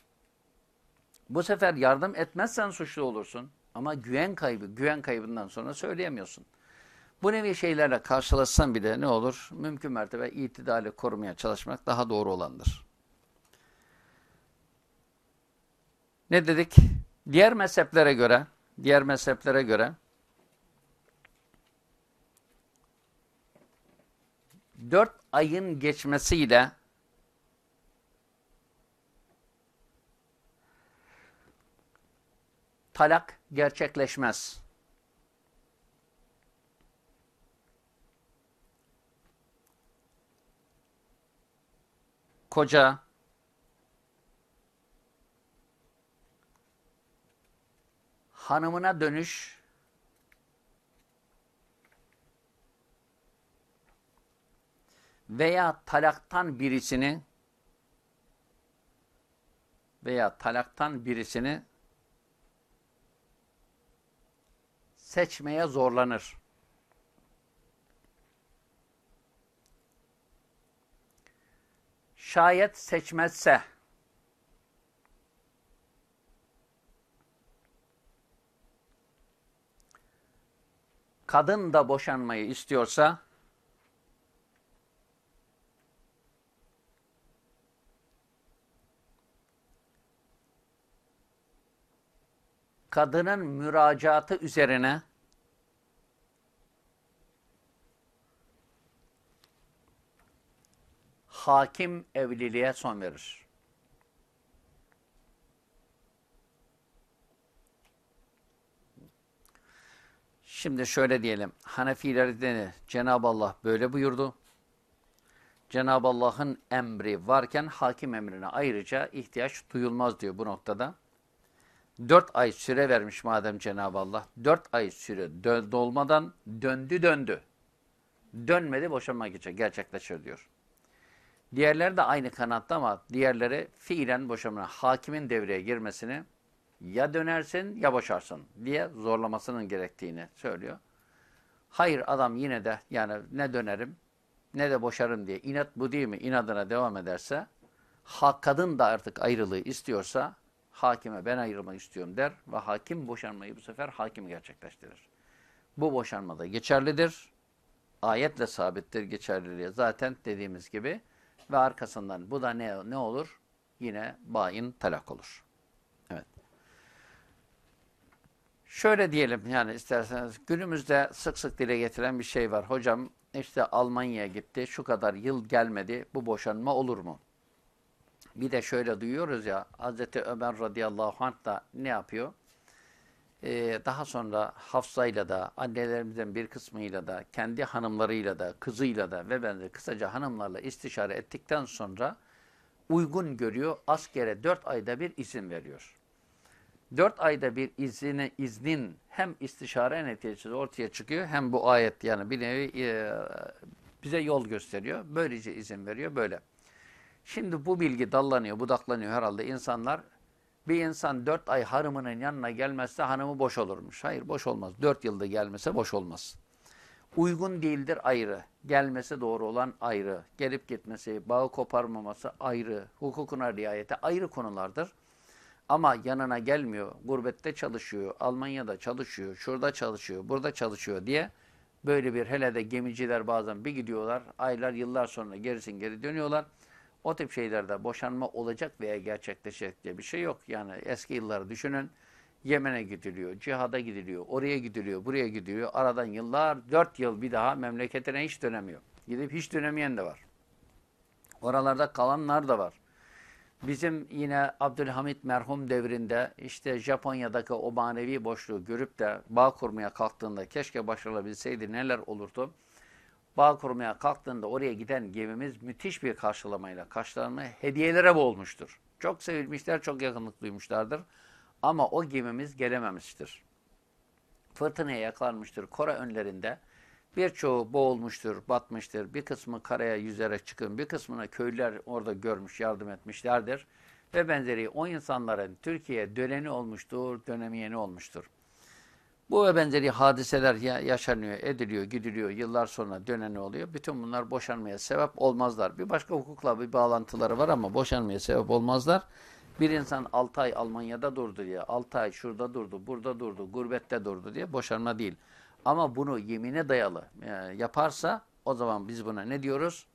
Bu sefer yardım etmezsen suçlu olursun. Ama güven kaybı, güven kaybından sonra söyleyemiyorsun. Bu nevi şeylerle karşılaşsan bile ne olur? Mümkün mertebe itidali korumaya çalışmak daha doğru olandır. Ne dedik? Diğer mezheplere göre, diğer mezheplere göre dört ayın geçmesiyle talak gerçekleşmez. Koca hanımına dönüş veya talaktan birisini veya talaktan birisini seçmeye zorlanır. Şayet seçmezse kadın da boşanmayı istiyorsa kadının müracaatı üzerine hakim evliliğe son verir. Şimdi şöyle diyelim. Hanefileri de Cenab-ı Allah böyle buyurdu. Cenab-ı Allah'ın emri varken hakim emrine ayrıca ihtiyaç duyulmaz diyor bu noktada. Dört ay süre vermiş madem Cenab-ı Allah. Dört ay süre dö dolmadan döndü döndü. Dönmedi boşanmak için gerçekleşir diyor. Diğerleri de aynı kanatta ama diğerleri fiilen boşanma, hakimin devreye girmesini ya dönersin ya boşarsın diye zorlamasının gerektiğini söylüyor. Hayır adam yine de yani ne dönerim ne de boşarım diye inat bu değil mi inadına devam ederse ha, kadın da artık ayrılığı istiyorsa hakime ben ayrılmak istiyorum der ve hakim boşanmayı bu sefer hakim gerçekleştirir. Bu boşanmada geçerlidir. Ayetle sabittir geçerliliği zaten dediğimiz gibi ve arkasından bu da ne, ne olur? Yine bain talak olur. Evet. Şöyle diyelim yani isterseniz günümüzde sık sık dile getirilen bir şey var. Hocam işte Almanya'ya gitti şu kadar yıl gelmedi bu boşanma olur mu? Bir de şöyle duyuyoruz ya Hazreti Ömer radıyallahu anh da ne yapıyor? Ee, daha sonra Hafsa'yla da annelerimizden bir kısmıyla da kendi hanımlarıyla da kızıyla da ve benzeri kısaca hanımlarla istişare ettikten sonra uygun görüyor askere dört ayda bir izin veriyor. Dört ayda bir izine, iznin hem istişare neticesi ortaya çıkıyor hem bu ayet yani bir nevi e, bize yol gösteriyor. Böylece izin veriyor böyle. Şimdi bu bilgi dallanıyor, budaklanıyor herhalde insanlar. Bir insan dört ay hanımının yanına gelmezse hanımı boş olurmuş. Hayır boş olmaz. Dört yılda gelmese boş olmaz. Uygun değildir ayrı. Gelmesi doğru olan ayrı. Gelip gitmesi, bağı koparmaması ayrı. Hukukuna riayete ayrı konulardır. Ama yanına gelmiyor, gurbette çalışıyor, Almanya'da çalışıyor, şurada çalışıyor, burada çalışıyor diye böyle bir hele de gemiciler bazen bir gidiyorlar, aylar, yıllar sonra gerisin geri dönüyorlar. O tip şeylerde boşanma olacak veya gerçekleşecek diye bir şey yok. Yani eski yılları düşünün. Yemen'e gidiliyor, cihada gidiliyor, oraya gidiliyor, buraya gidiliyor. Aradan yıllar, dört yıl bir daha memleketine hiç dönemiyor. Gidip hiç dönemeyen de var. Oralarda kalanlar da var. Bizim yine Abdülhamit merhum devrinde işte Japonya'daki o manevi boşluğu görüp de bağ kurmaya kalktığında keşke başarabilseydi neler olurdu. Bağ kurmaya kalktığında oraya giden gemimiz müthiş bir karşılamayla karşılanma hediyelere boğulmuştur. Çok sevilmişler, çok yakınlık duymuşlardır. Ama o gemimiz gelememiştir. Fırtınaya yakalanmıştır. Kora önlerinde birçoğu boğulmuştur, batmıştır. Bir kısmı karaya yüzerek çıkın, bir kısmına köylüler orada görmüş, yardım etmişlerdir. Ve benzeri o insanların Türkiye'ye döneni olmuştur, dönemeyeni olmuştur. Bu ve benzeri hadiseler yaşanıyor, ediliyor, gidiliyor, yıllar sonra döneni oluyor. Bütün bunlar boşanmaya sebep olmazlar. Bir başka hukukla bir bağlantıları var ama boşanmaya sebep olmazlar. Bir insan 6 ay Almanya'da durdu diye, 6 ay şurada durdu, burada durdu, gurbette durdu diye boşanma değil. Ama bunu yemine dayalı e, yaparsa o zaman biz buna ne diyoruz?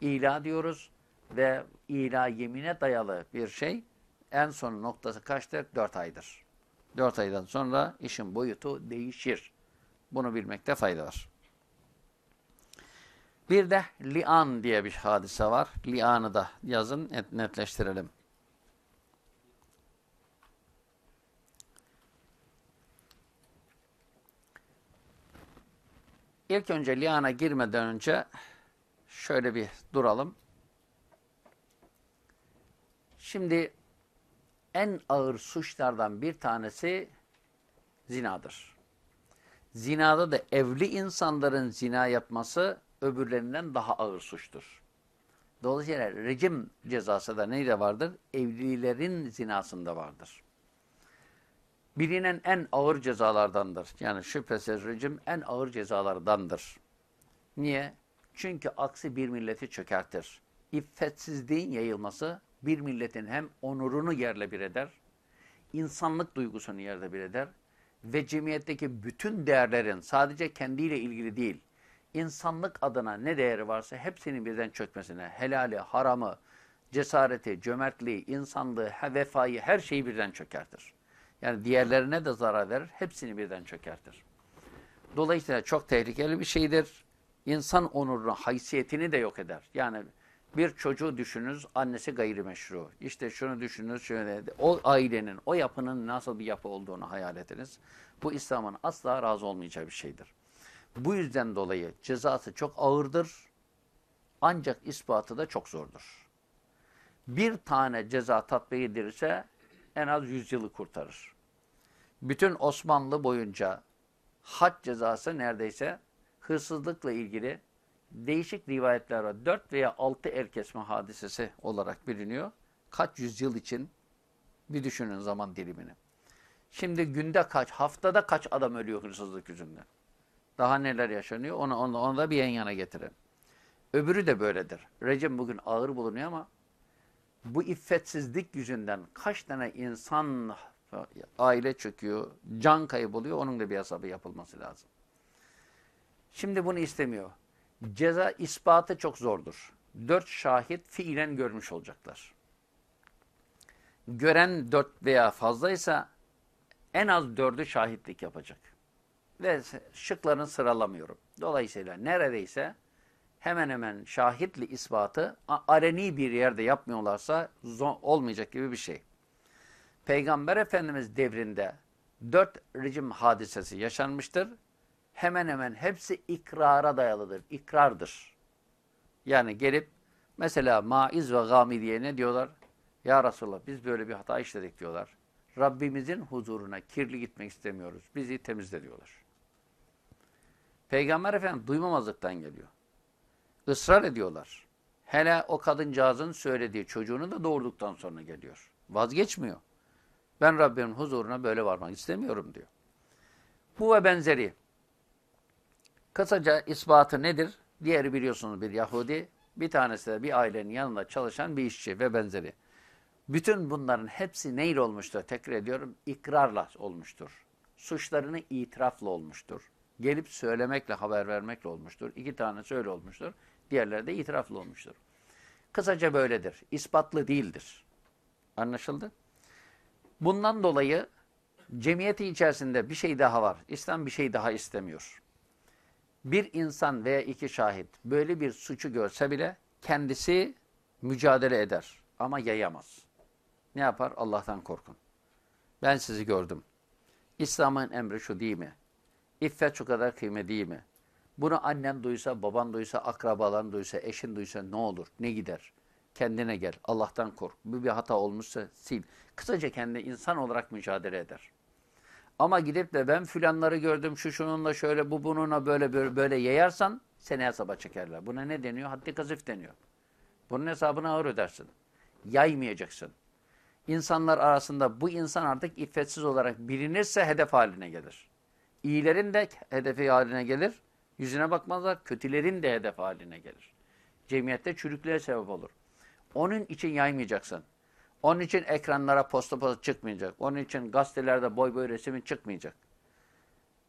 İla diyoruz ve ila yemine dayalı bir şey en son noktası kaçtır? 4 aydır. 4 aydan sonra işin boyutu değişir. Bunu bilmekte fayda var. Bir de lian diye bir hadise var. Lianı da yazın netleştirelim. İlk önce liana girmeden önce şöyle bir duralım. Şimdi en ağır suçlardan bir tanesi zinadır. Zinada da evli insanların zina yapması öbürlerinden daha ağır suçtur. Dolayısıyla rejim cezası da neyde vardır? Evlilerin zinasında vardır bilinen en ağır cezalardandır. Yani şüphesiz rejim en ağır cezalardandır. Niye? Çünkü aksi bir milleti çökertir. İffetsizliğin yayılması bir milletin hem onurunu yerle bir eder, insanlık duygusunu yerle bir eder ve cemiyetteki bütün değerlerin sadece kendiyle ilgili değil, insanlık adına ne değeri varsa hepsinin birden çökmesine, helali, haramı, cesareti, cömertliği, insanlığı, vefayı her şeyi birden çökertir. Yani diğerlerine de zarar verir. Hepsini birden çökertir. Dolayısıyla çok tehlikeli bir şeydir. İnsan onurunu, haysiyetini de yok eder. Yani bir çocuğu düşününüz, annesi gayrimeşru. İşte şunu düşününüz, şöyle. O ailenin, o yapının nasıl bir yapı olduğunu hayal ediniz. Bu İslam'ın asla razı olmayacağı bir şeydir. Bu yüzden dolayı cezası çok ağırdır. Ancak ispatı da çok zordur. Bir tane ceza tatbik edilirse en az 100 yılı kurtarır. Bütün Osmanlı boyunca had cezası neredeyse hırsızlıkla ilgili değişik rivayetler var. 4 veya 6 el kesme hadisesi olarak biliniyor. Kaç yüzyıl için bir düşünün zaman dilimini. Şimdi günde kaç, haftada kaç adam ölüyor hırsızlık yüzünden. Daha neler yaşanıyor onu, onu, onu da bir yan yana getirin. Öbürü de böyledir. Recep bugün ağır bulunuyor ama bu iffetsizlik yüzünden kaç tane insan aile çöküyor, can kayboluyor, onun da bir hesabı yapılması lazım. Şimdi bunu istemiyor. Ceza ispatı çok zordur. Dört şahit fiilen görmüş olacaklar. Gören dört veya fazlaysa en az dördü şahitlik yapacak. Ve şıklarını sıralamıyorum. Dolayısıyla neredeyse hemen hemen şahitli ispatı areni bir yerde yapmıyorlarsa olmayacak gibi bir şey. Peygamber Efendimiz devrinde dört rejim hadisesi yaşanmıştır. Hemen hemen hepsi ikrara dayalıdır, ikrardır. Yani gelip mesela Maiz ve Gamidiye ne diyorlar? Ya Resulallah biz böyle bir hata işledik diyorlar. Rabbimizin huzuruna kirli gitmek istemiyoruz. Bizi temizle diyorlar. Peygamber Efendimiz duymamazlıktan geliyor. Israr ediyorlar. Hele o kadıncağızın söylediği çocuğunu da doğurduktan sonra geliyor. Vazgeçmiyor. Ben Rabbimin huzuruna böyle varmak istemiyorum diyor. Bu ve benzeri. Kısaca ispatı nedir? Diğeri biliyorsunuz bir Yahudi, bir tanesi de bir ailenin yanında çalışan bir işçi ve benzeri. Bütün bunların hepsi neyle olmuştur? Tekrar ediyorum, ikrarla olmuştur. Suçlarını itirafla olmuştur. Gelip söylemekle, haber vermekle olmuştur. İki tanesi öyle olmuştur. Diğerleri de itiraflı olmuştur. Kısaca böyledir. İspatlı değildir. Anlaşıldı? Bundan dolayı cemiyeti içerisinde bir şey daha var. İslam bir şey daha istemiyor. Bir insan veya iki şahit böyle bir suçu görse bile kendisi mücadele eder ama yayamaz. Ne yapar? Allah'tan korkun. Ben sizi gördüm. İslam'ın emri şu değil mi? İffet şu kadar kıymetli değil mi? Bunu annen duysa, baban duysa, akrabaların duysa, eşin duysa ne olur? Ne gider? Kendine gel. Allah'tan kork. Bu bir hata olmuşsa sil. Kısaca kendi insan olarak mücadele eder. Ama gidip de ben filanları gördüm, şu şununla şöyle, bu bununla böyle böyle, böyle yayarsan seni hesaba çekerler. Buna ne deniyor? Haddi kazif deniyor. Bunun hesabını ağır ödersin. Yaymayacaksın. İnsanlar arasında bu insan artık iffetsiz olarak bilinirse hedef haline gelir. İyilerin de hedefi haline gelir. Yüzüne bakmazlar. Kötülerin de hedef haline gelir. Cemiyette çürüklüğe sebep olur. Onun için yaymayacaksın. Onun için ekranlara posta posta çıkmayacak. Onun için gazetelerde boy boy resmin çıkmayacak.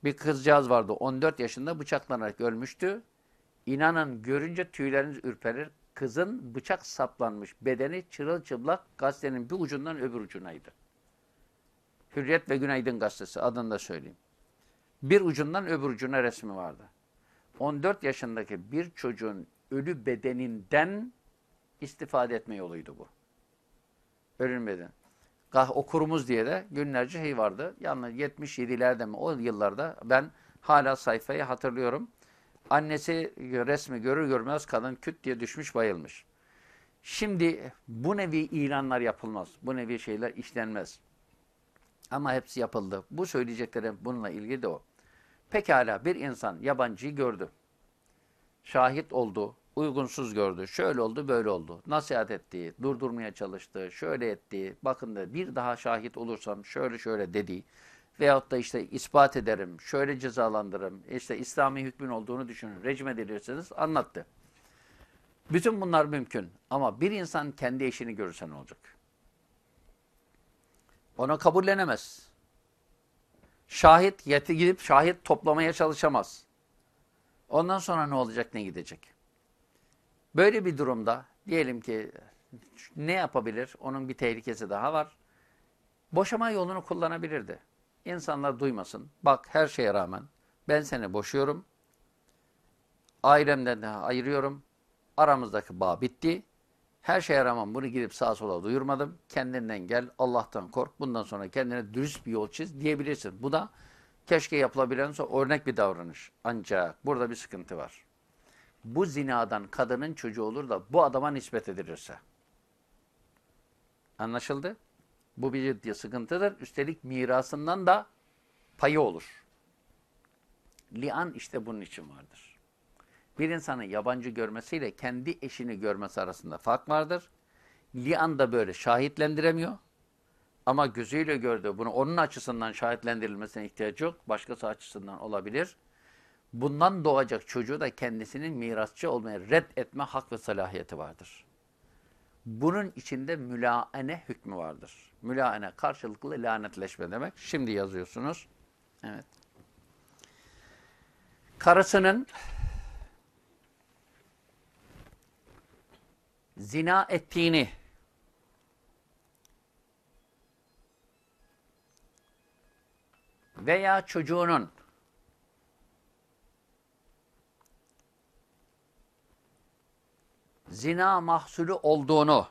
Bir kızcağız vardı 14 yaşında bıçaklanarak ölmüştü. İnanın görünce tüyleriniz ürperir. Kızın bıçak saplanmış bedeni çırılçıplak gazetenin bir ucundan öbür ucunaydı. Hürriyet ve Günaydın gazetesi adını da söyleyeyim. Bir ucundan öbür ucuna resmi vardı. 14 yaşındaki bir çocuğun ölü bedeninden istifade etme yoluydu bu. Ölüm bedeni. Okurumuz diye de günlerce şey vardı. Yalnız 77'lerde mi o yıllarda ben hala sayfayı hatırlıyorum. Annesi resmi görür görmez kadın küt diye düşmüş bayılmış. Şimdi bu nevi ilanlar yapılmaz. Bu nevi şeyler işlenmez. Ama hepsi yapıldı. Bu söyleyeceklerim bununla ilgili de o. Pekala bir insan yabancıyı gördü. Şahit oldu, uygunsuz gördü, şöyle oldu, böyle oldu. Nasihat etti, durdurmaya çalıştı, şöyle etti. Bakın da bir daha şahit olursam şöyle şöyle dedi. Veyahut da işte ispat ederim, şöyle cezalandırırım, işte İslami hükmün olduğunu düşünün, rejim edilirseniz anlattı. Bütün bunlar mümkün ama bir insan kendi eşini görürse ne olacak? Ona kabullenemez. Şahit yeti gidip şahit toplamaya çalışamaz. Ondan sonra ne olacak, ne gidecek? Böyle bir durumda diyelim ki ne yapabilir? Onun bir tehlikesi daha var. Boşama yolunu kullanabilirdi. İnsanlar duymasın. Bak her şeye rağmen ben seni boşuyorum. Ailemden de ayırıyorum. Aramızdaki bağ bitti. Her şeye rağmen bunu gidip sağa sola duyurmadım. Kendinden gel, Allah'tan kork. Bundan sonra kendine dürüst bir yol çiz diyebilirsin. Bu da keşke yapılabilen örnek bir davranış. Ancak burada bir sıkıntı var. Bu zinadan kadının çocuğu olur da bu adama nispet edilirse. Anlaşıldı? Bu bir ciddi sıkıntıdır. Üstelik mirasından da payı olur. Lian işte bunun için vardır. Bir insanın yabancı görmesiyle kendi eşini görmesi arasında fark vardır. Lian da böyle şahitlendiremiyor. Ama gözüyle gördüğü bunu onun açısından şahitlendirilmesine ihtiyaç yok. Başkası açısından olabilir. Bundan doğacak çocuğu da kendisinin mirasçı olmaya red etme hak ve salahiyeti vardır. Bunun içinde mülaene hükmü vardır. Mülaene karşılıklı lanetleşme demek. Şimdi yazıyorsunuz. Evet. Karısının zina ettiğini veya çocuğunun zina mahsulü olduğunu.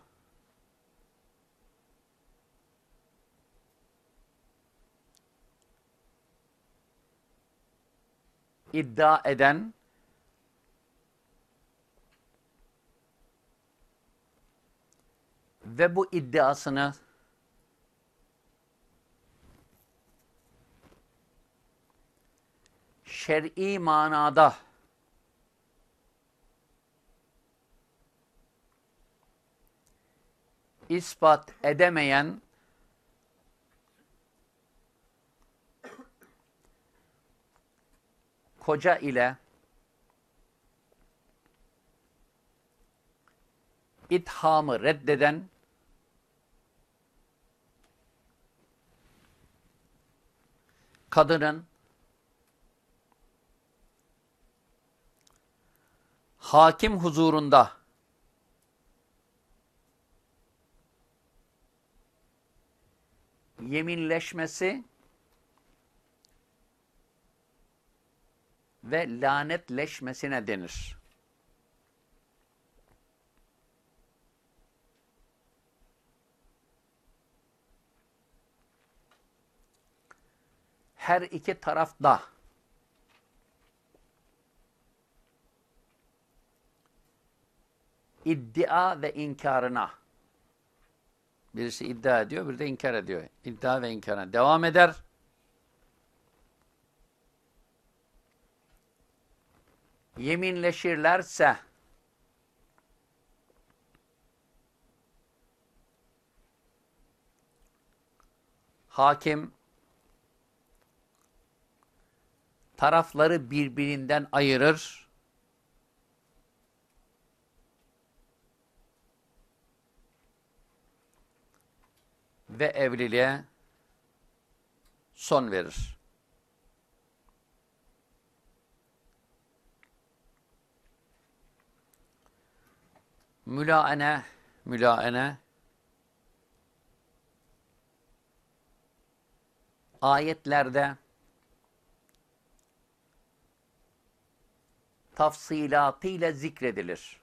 İddia eden ve bu iddiasını şer'i manada ispat edemeyen koca ile ithamı reddeden kadının hakim huzurunda yeminleşmesi ve lanetleşmesine denir. Her iki tarafta iddia ve inkarına birisi iddia ediyor, biri de inkar ediyor. İddia ve inkarına devam eder. Yeminleşirlerse hakim tarafları birbirinden ayırır ve evliliğe son verir. Mülaene, mülaene ayetlerde tafsilatıyla zikredilir.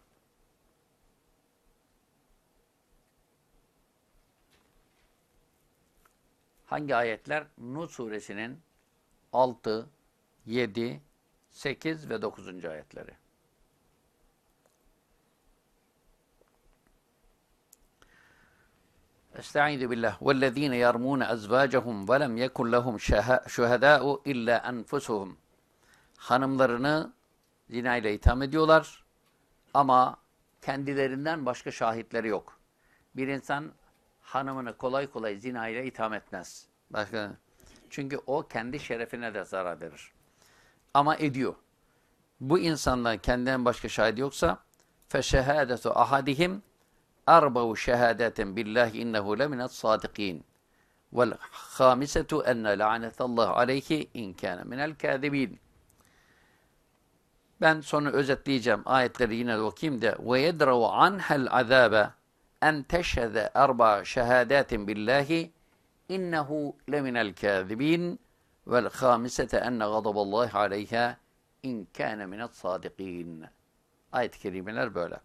Hangi ayetler? Nuh suresinin 6, 7, 8 ve 9. ayetleri. Estaizu billah. وَالَّذ۪ينَ يَرْمُونَ أَزْوَاجَهُمْ وَلَمْ يَكُنْ لَهُمْ شُهَدَاءُ اِلَّا أَنْفُسُهُمْ Hanımlarını zina ile itham ediyorlar ama kendilerinden başka şahitleri yok. Bir insan hanımını kolay kolay zina ile itham etmez. Başka Çünkü o kendi şerefine de zarar verir. Ama ediyor. Bu insandan kendinden başka şahit yoksa feşehadetu ahadihim erbavu şehadeten billahi innehu leminet sadikin. Vel hamisetu enne la'anetallahu aleyhi in minel kâzibîn. Ben sonu özetleyeceğim. Ayetleri yine de okuyayım da. Ve yedra'u anhel azâbe en teşhede arba şehadatin billahi innehu leminel kâzibin vel hamisete enne gadaballahi aleyha in kâne minet sadikin. Ayet-i kerimeler böyle.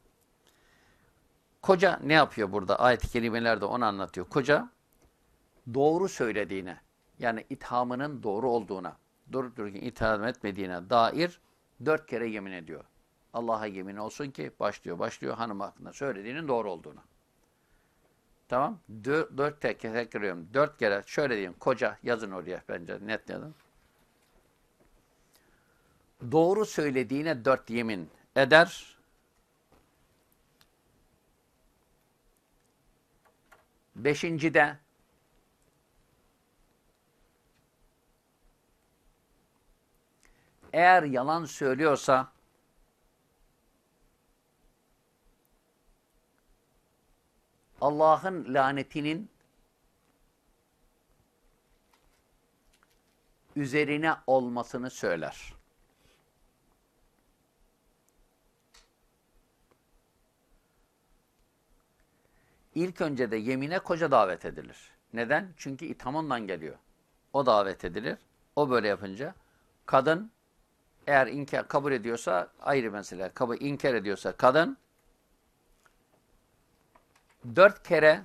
Koca ne yapıyor burada? Ayet-i kerimelerde onu anlatıyor. Koca doğru söylediğine, yani ithamının doğru olduğuna, doğru düzgün itham etmediğine dair dört kere yemin ediyor. Allah'a yemin olsun ki başlıyor, başlıyor hanım hakkında söylediğinin doğru olduğuna. Tamam? Dört, dört tek tekrarlıyorum. Dört kere şöyle diyeyim. Koca yazın oraya bence net yazın. Doğru söylediğine dört yemin eder. Beşinci de eğer yalan söylüyorsa Allah'ın lanetinin üzerine olmasını söyler. İlk önce de yemine koca davet edilir. Neden? Çünkü itham ondan geliyor. O davet edilir. O böyle yapınca kadın eğer inkar kabul ediyorsa ayrı mesele. Kabul inkar ediyorsa kadın dört kere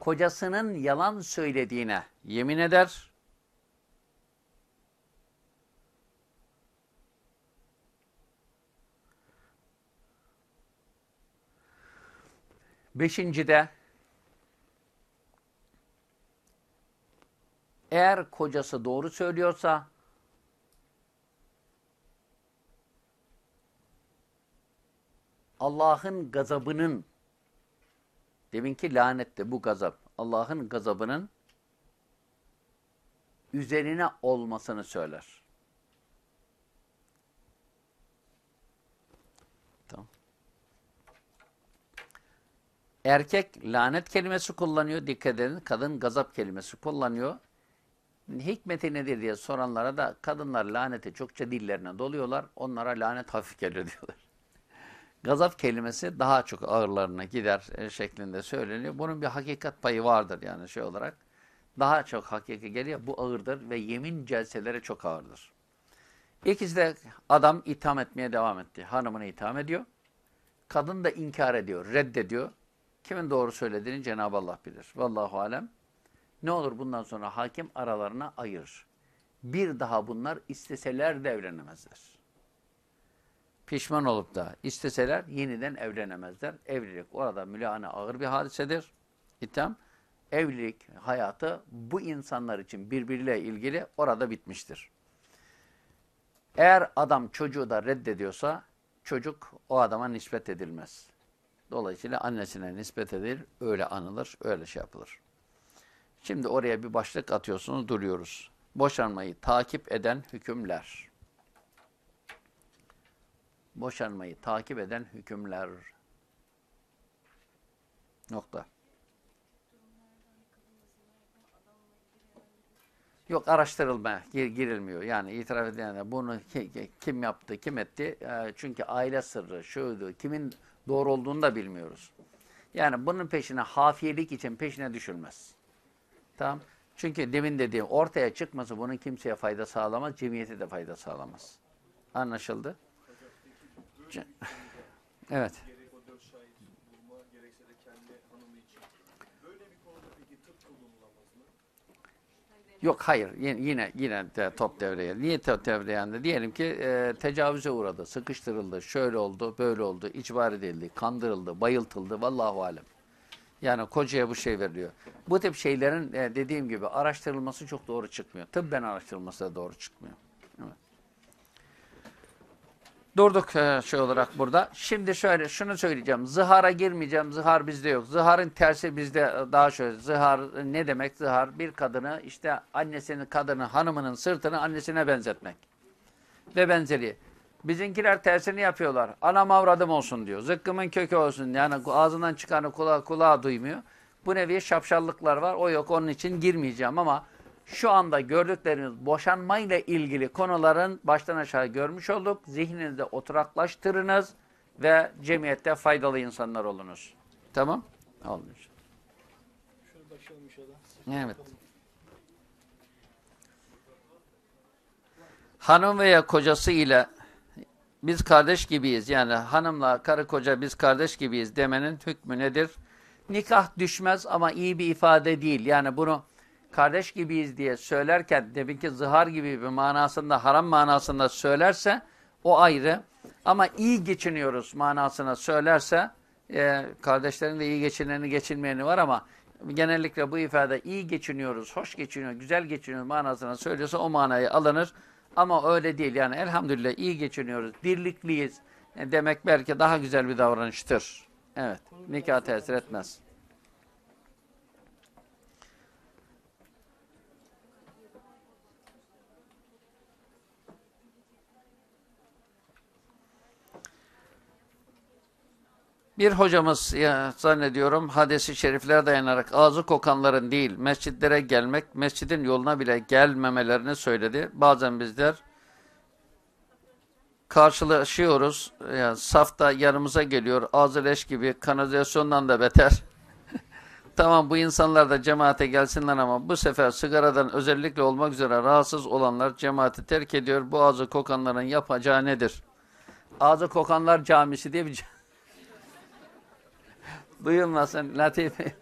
kocasının yalan söylediğine yemin eder. Beşinci de Eğer kocası doğru söylüyorsa Allah'ın gazabının deminki lanette bu gazap Allah'ın gazabının üzerine olmasını söyler. Tamam. Erkek lanet kelimesi kullanıyor. Dikkat edin. Kadın gazap kelimesi kullanıyor. Hikmeti nedir diye soranlara da kadınlar laneti çokça dillerine doluyorlar. Onlara lanet hafif geliyor diyorlar. Gazap kelimesi daha çok ağırlarına gider e, şeklinde söyleniyor. Bunun bir hakikat payı vardır yani şey olarak. Daha çok hakiki geliyor. Bu ağırdır ve yemin celseleri çok ağırdır. İkisi de adam itham etmeye devam etti. Hanımını itham ediyor. Kadın da inkar ediyor, reddediyor. Kimin doğru söylediğini Cenab-ı Allah bilir. Vallahu alem. Ne olur bundan sonra hakim aralarına ayırır. Bir daha bunlar isteseler de evlenemezler. Pişman olup da isteseler yeniden evlenemezler. Evlilik orada mülahane ağır bir hadisedir. İtham. Evlilik hayatı bu insanlar için birbiriyle ilgili orada bitmiştir. Eğer adam çocuğu da reddediyorsa çocuk o adama nispet edilmez. Dolayısıyla annesine nispet edilir, öyle anılır, öyle şey yapılır. Şimdi oraya bir başlık atıyorsunuz, duruyoruz. Boşanmayı takip eden hükümler. Boşanmayı takip eden hükümler. Nokta. Yok araştırılmaya gir, girilmiyor. Yani itiraf edilen bunu ki- kim yaptı, kim etti? E, çünkü aile sırrı, şuydu, kimin doğru olduğunu da bilmiyoruz. Yani bunun peşine hafiyelik için peşine düşülmez. Tamam. Çünkü demin dediğim ortaya çıkması bunun kimseye fayda sağlamaz, cemiyete de fayda sağlamaz. Anlaşıldı? Evet. Yok hayır yine yine, yine de top devreye. Niye top devreye yandı? Diyelim ki e, tecavüze uğradı, sıkıştırıldı, şöyle oldu, böyle oldu, icbar edildi, kandırıldı, bayıltıldı. Vallahu alem. Yani kocaya bu şey veriliyor. Bu tip şeylerin e, dediğim gibi araştırılması çok doğru çıkmıyor. Tıbben araştırılması da doğru çıkmıyor. Evet. Durduk e, şey olarak burada. Şimdi şöyle şunu söyleyeceğim. Zihara girmeyeceğim. Zihar bizde yok. Ziharın tersi bizde e, daha şöyle. Zihar e, ne demek? Zihar bir kadını işte annesinin kadını hanımının sırtını annesine benzetmek. Ve benzeri. Bizimkiler tersini yapıyorlar. Anam avradım olsun diyor. Zıkkımın kökü olsun. Yani ağzından çıkanı kulağı, kulağı duymuyor. Bu nevi şapşallıklar var. O yok onun için girmeyeceğim ama şu anda gördüklerimiz boşanmayla ilgili konuların baştan aşağı görmüş olduk. Zihninizde oturaklaştırınız ve cemiyette faydalı insanlar olunuz. Tamam? Olmuş. Evet. Hanım veya kocası ile biz kardeş gibiyiz. Yani hanımla karı koca biz kardeş gibiyiz demenin hükmü nedir? Nikah düşmez ama iyi bir ifade değil. Yani bunu kardeş gibiyiz diye söylerken deminki zihar gibi bir manasında, haram manasında söylerse o ayrı. Ama iyi geçiniyoruz manasına söylerse e, kardeşlerin de iyi geçineni geçinmeyeni var ama genellikle bu ifade iyi geçiniyoruz, hoş geçiniyoruz, güzel geçiniyoruz manasına söylüyorsa o manayı alınır. Ama öyle değil yani elhamdülillah iyi geçiniyoruz, birlikliyiz e, demek belki daha güzel bir davranıştır. Evet, nikah tesir etmez. Bir hocamız ya, zannediyorum hadisi şeriflere dayanarak ağzı kokanların değil mescitlere gelmek, mescidin yoluna bile gelmemelerini söyledi. Bazen bizler karşılaşıyoruz. Yani safta yanımıza geliyor. Ağzı leş gibi kanalizasyondan da beter. tamam bu insanlar da cemaate gelsinler ama bu sefer sigaradan özellikle olmak üzere rahatsız olanlar cemaati terk ediyor. Bu ağzı kokanların yapacağı nedir? Ağzı kokanlar camisi diye bir. Duyulmasın Latife.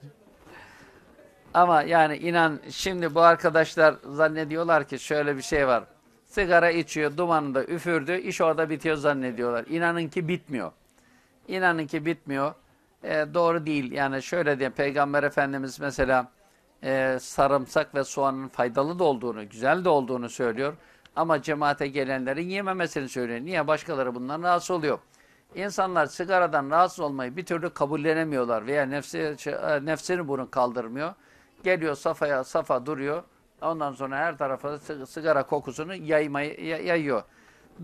Ama yani inan şimdi bu arkadaşlar zannediyorlar ki şöyle bir şey var. Sigara içiyor, dumanını da üfürdü, iş orada bitiyor zannediyorlar. İnanın ki bitmiyor. İnanın ki bitmiyor. E, doğru değil. Yani şöyle diye Peygamber Efendimiz mesela e, sarımsak ve soğanın faydalı da olduğunu, güzel de olduğunu söylüyor. Ama cemaate gelenlerin yememesini söylüyor. Niye? Başkaları bundan rahatsız oluyor. İnsanlar sigaradan rahatsız olmayı bir türlü kabullenemiyorlar veya nefsi, şey, e, nefsini bunu kaldırmıyor. Geliyor safaya safa duruyor. Ondan sonra her tarafa sigara kokusunu yaymayı, ya- yayıyor.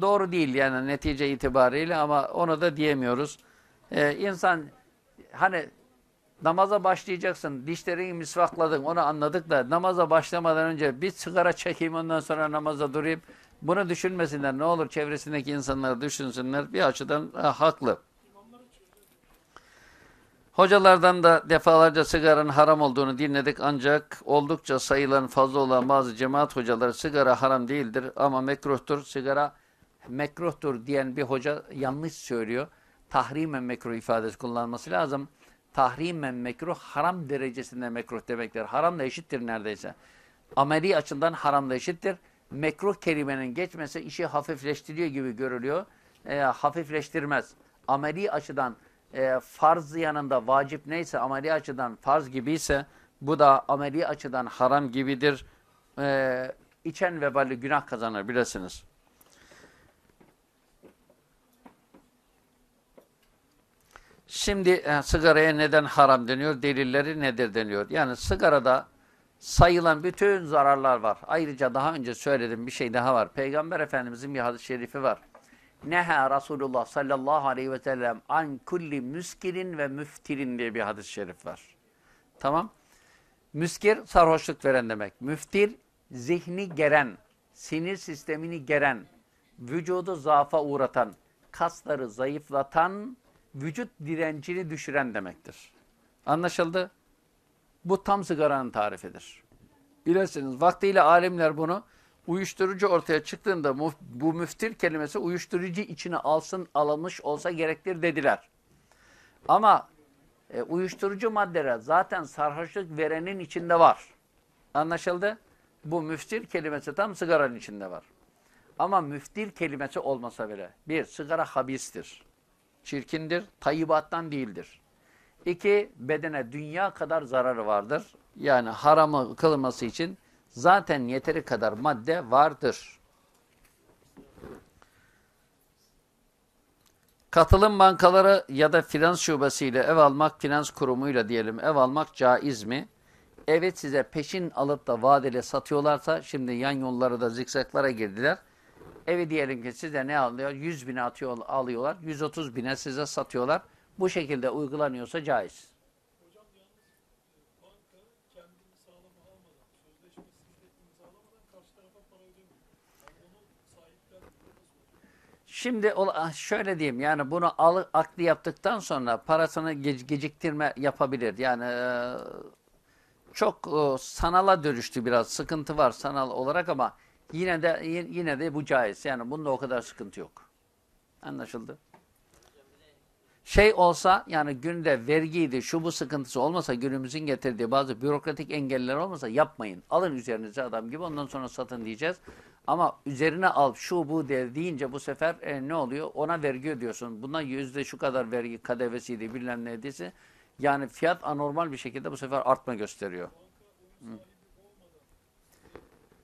Doğru değil yani netice itibariyle ama onu da diyemiyoruz. Ee, insan hani namaza başlayacaksın, dişlerini misvakladın onu anladık da namaza başlamadan önce bir sigara çekeyim ondan sonra namaza durayım. Bunu düşünmesinler ne olur çevresindeki insanlar düşünsünler bir açıdan ha, haklı. Hocalardan da defalarca sigaranın haram olduğunu dinledik ancak oldukça sayılan fazla olan bazı cemaat hocaları sigara haram değildir ama mekruhtur. Sigara mekruhtur diyen bir hoca yanlış söylüyor. Tahrimen mekruh ifadesi kullanması lazım. Tahrimen mekruh haram derecesinde mekruh demektir. Haram da eşittir neredeyse. Ameli açıdan haram da eşittir. Mekruh kelimenin geçmesi işi hafifleştiriyor gibi görülüyor. E, hafifleştirmez. Ameli açıdan e, farz yanında vacip neyse ameli açıdan farz gibiyse bu da ameli açıdan haram gibidir. E, içen vebali günah kazanır bilesiniz. Şimdi e, sigaraya neden haram deniyor? Delilleri nedir deniyor? Yani sigarada sayılan bütün zararlar var. Ayrıca daha önce söyledim bir şey daha var. Peygamber Efendimizin bir hadis-i şerifi var. Neha Resulullah sallallahu aleyhi ve sellem an kulli müskirin ve müftirin diye bir hadis-i şerif var. Tamam. Müskir sarhoşluk veren demek. Müftir zihni geren, sinir sistemini geren, vücudu zaafa uğratan, kasları zayıflatan, vücut direncini düşüren demektir. Anlaşıldı? Bu tam sigaranın tarifidir. Bilirsiniz vaktiyle alimler bunu uyuşturucu ortaya çıktığında bu müftir kelimesi uyuşturucu içine alsın alınmış olsa gerektir dediler. Ama e, uyuşturucu maddeler zaten sarhoşluk verenin içinde var. Anlaşıldı? Bu müftir kelimesi tam sigaranın içinde var. Ama müftir kelimesi olmasa bile bir, sigara habistir. Çirkindir, tayyibattan değildir. İki, bedene dünya kadar zararı vardır. Yani haramı kılması için zaten yeteri kadar madde vardır. Katılım bankaları ya da finans şubesiyle ev almak, finans kurumuyla diyelim ev almak caiz mi? Evet size peşin alıp da vadeli satıyorlarsa şimdi yan yollara da zikzaklara girdiler. Evi diyelim ki size ne alıyor? 100 bine atıyor, alıyorlar. 130 bine size satıyorlar. Bu şekilde uygulanıyorsa caiz. Şimdi ola- şöyle diyeyim yani bunu al, akli yaptıktan sonra parasını ge- geciktirme yapabilir. Yani e, çok e, sanala dönüştü biraz sıkıntı var sanal olarak ama yine de yine de bu caiz. Yani bunda o kadar sıkıntı yok. Anlaşıldı? Şey olsa yani günde vergiydi şu bu sıkıntısı olmasa günümüzün getirdiği bazı bürokratik engeller olmasa yapmayın. Alın üzerinize adam gibi ondan sonra satın diyeceğiz. Ama üzerine al şu bu de deyince bu sefer e, ne oluyor? Ona vergi ödüyorsun. Buna yüzde şu kadar vergi kadevesiydi bilmem neydiyse. Yani fiyat anormal bir şekilde bu sefer artma gösteriyor. Hı.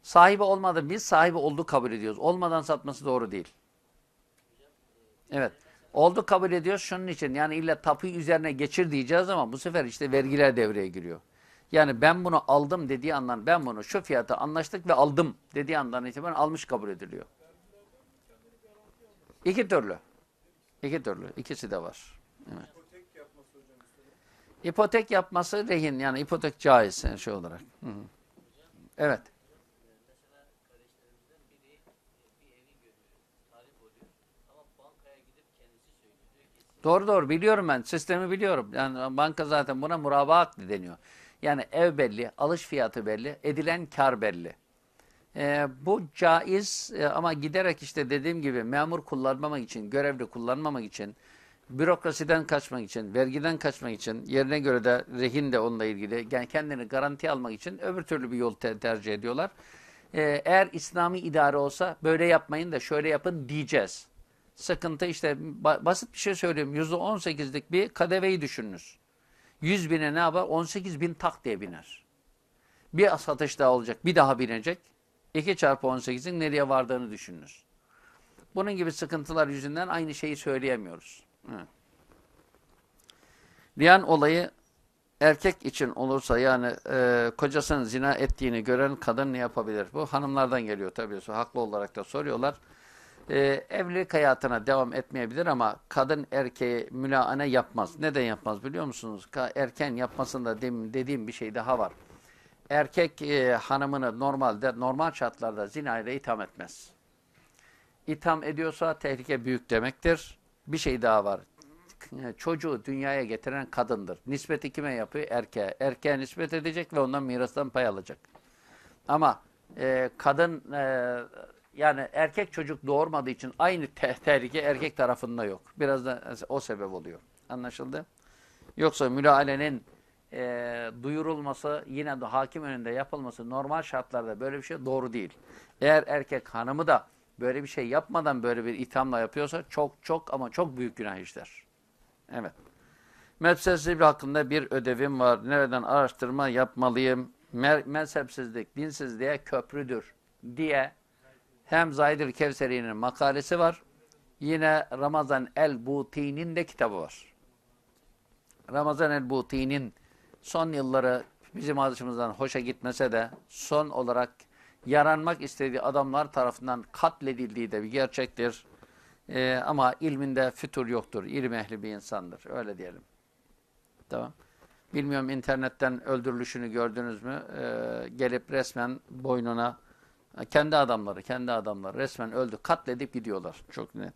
Sahibi olmadı. Biz sahibi oldu kabul ediyoruz. Olmadan satması doğru değil. Evet. Oldu kabul ediyoruz şunun için. Yani illa tapuyu üzerine geçir diyeceğiz ama bu sefer işte vergiler devreye giriyor. Yani ben bunu aldım dediği andan ben bunu şu fiyata anlaştık ve aldım dediği andan itibaren almış kabul ediliyor. İki türlü. İki türlü. İkisi de var. Evet. İpotek yapması rehin yani ipotek caiz şey olarak. Hı hı. Evet. Mesela kardeşlerimizden biri e, bir evi görüyor, talip oluyor ama bankaya gidip kendisi söylüyor. Diyor ki siz Doğru doğru biliyorum ben. Sistemi biliyorum. Yani banka zaten buna muraba akdi deniyor. Yani ev belli, alış fiyatı belli, edilen kar belli. Ee, bu caiz e, ama giderek işte dediğim gibi memur kullanmamak için, görevli kullanmamak için, bürokrasiden kaçmak için, vergiden kaçmak için, yerine göre de rehin de onunla ilgili, yani kendini garanti almak için öbür türlü bir yol te- tercih ediyorlar. Ee, eğer İslami idare olsa böyle yapmayın da şöyle yapın diyeceğiz. Sıkıntı işte ba- basit bir şey söyleyeyim. %18'lik bir kadeveyi düşününüz. 100 bine ne yapar? 18 bin tak diye biner. Bir satış daha olacak. Bir daha binecek. 2 çarpı 18'in nereye vardığını düşününüz. Bunun gibi sıkıntılar yüzünden aynı şeyi söyleyemiyoruz. Evet. Olayı erkek için olursa yani e, kocasının zina ettiğini gören kadın ne yapabilir? Bu hanımlardan geliyor tabii. Haklı olarak da soruyorlar. E, evlilik hayatına devam etmeyebilir ama kadın erkeğe mülaane yapmaz. Neden yapmaz biliyor musunuz? Erken yapmasında dediğim bir şey daha var. Erkek e, hanımını normalde normal şartlarda zina ile itham etmez. İtham ediyorsa tehlike büyük demektir. Bir şey daha var çocuğu dünyaya getiren kadındır. Nispeti kime yapıyor? Erkeğe. Erkeğe nispet edecek ve ondan mirastan pay alacak. Ama e, kadın e, yani erkek çocuk doğurmadığı için aynı te tehlike erkek tarafında yok. Biraz da o sebep oluyor. Anlaşıldı? Yoksa müdahalenin e, duyurulması yine de hakim önünde yapılması normal şartlarda böyle bir şey doğru değil. Eğer erkek hanımı da böyle bir şey yapmadan böyle bir ithamla yapıyorsa çok çok ama çok büyük günah işler. Evet. Mezhepsizlik hakkında bir ödevim var. Nereden araştırma yapmalıyım? Mer mezhepsizlik dinsizliğe köprüdür diye hem Zahid-ül Kevseri'nin makalesi var. Yine Ramazan el-Buti'nin de kitabı var. Ramazan el-Buti'nin son yılları bizim açımızdan hoşa gitmese de son olarak yaranmak istediği adamlar tarafından katledildiği de bir gerçektir. Ee, ama ilminde fütur yoktur. İlim ehli bir insandır. Öyle diyelim. Tamam. Bilmiyorum internetten öldürülüşünü gördünüz mü? Ee, gelip resmen boynuna kendi adamları, kendi adamları resmen öldü. Katledip gidiyorlar. Çok net.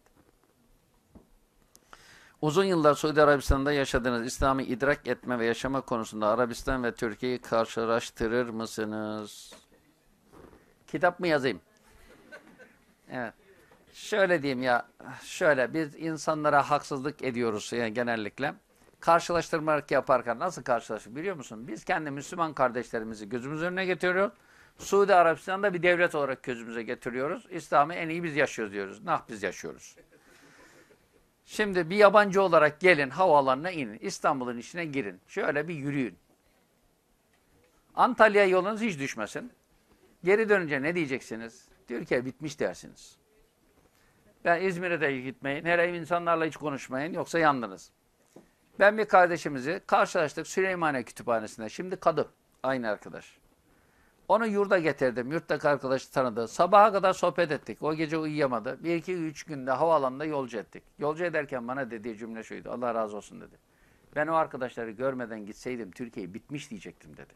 Uzun yıllar Suudi Arabistan'da yaşadığınız İslam'ı idrak etme ve yaşama konusunda Arabistan ve Türkiye'yi karşılaştırır mısınız? Kitap mı yazayım? Evet. Şöyle diyeyim ya, şöyle biz insanlara haksızlık ediyoruz yani genellikle. Karşılaştırmalık yaparken nasıl karşılaştık biliyor musun? Biz kendi Müslüman kardeşlerimizi gözümüz önüne getiriyoruz. Suudi Arabistan'da bir devlet olarak gözümüze getiriyoruz. İslam'ı en iyi biz yaşıyoruz diyoruz. Nah biz yaşıyoruz. Şimdi bir yabancı olarak gelin havaalanına inin. İstanbul'un içine girin. Şöyle bir yürüyün. Antalya yolunuz hiç düşmesin. Geri dönünce ne diyeceksiniz? Türkiye bitmiş dersiniz. Ben İzmir'e de gitmeyin. Her ev insanlarla hiç konuşmayın. Yoksa yandınız. Ben bir kardeşimizi karşılaştık Süleymaniye Kütüphanesi'nde. Şimdi kadı. Aynı arkadaş. Onu yurda getirdim. Yurttaki arkadaşı tanıdı. Sabaha kadar sohbet ettik. O gece uyuyamadı. Bir, iki, üç günde havaalanında yolcu ettik. Yolcu ederken bana dediği cümle şuydu. Allah razı olsun dedi. Ben o arkadaşları görmeden gitseydim Türkiye bitmiş diyecektim dedi.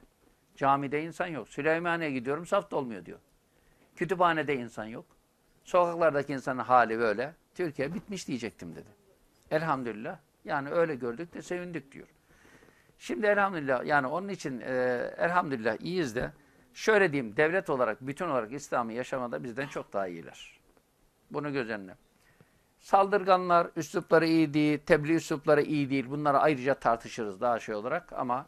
Camide insan yok. Süleymaniye'ye gidiyorum saf olmuyor diyor. Kütüphanede insan yok. Sokaklardaki insanın hali böyle. Türkiye bitmiş diyecektim dedi. Elhamdülillah. Yani öyle gördük de sevindik diyor. Şimdi elhamdülillah yani onun için e, elhamdülillah iyiyiz de şöyle diyeyim devlet olarak bütün olarak İslam'ı yaşamada bizden çok daha iyiler. Bunu göz önüne. Saldırganlar, üslupları iyi değil, tebliğ üslupları iyi değil. Bunları ayrıca tartışırız daha şey olarak ama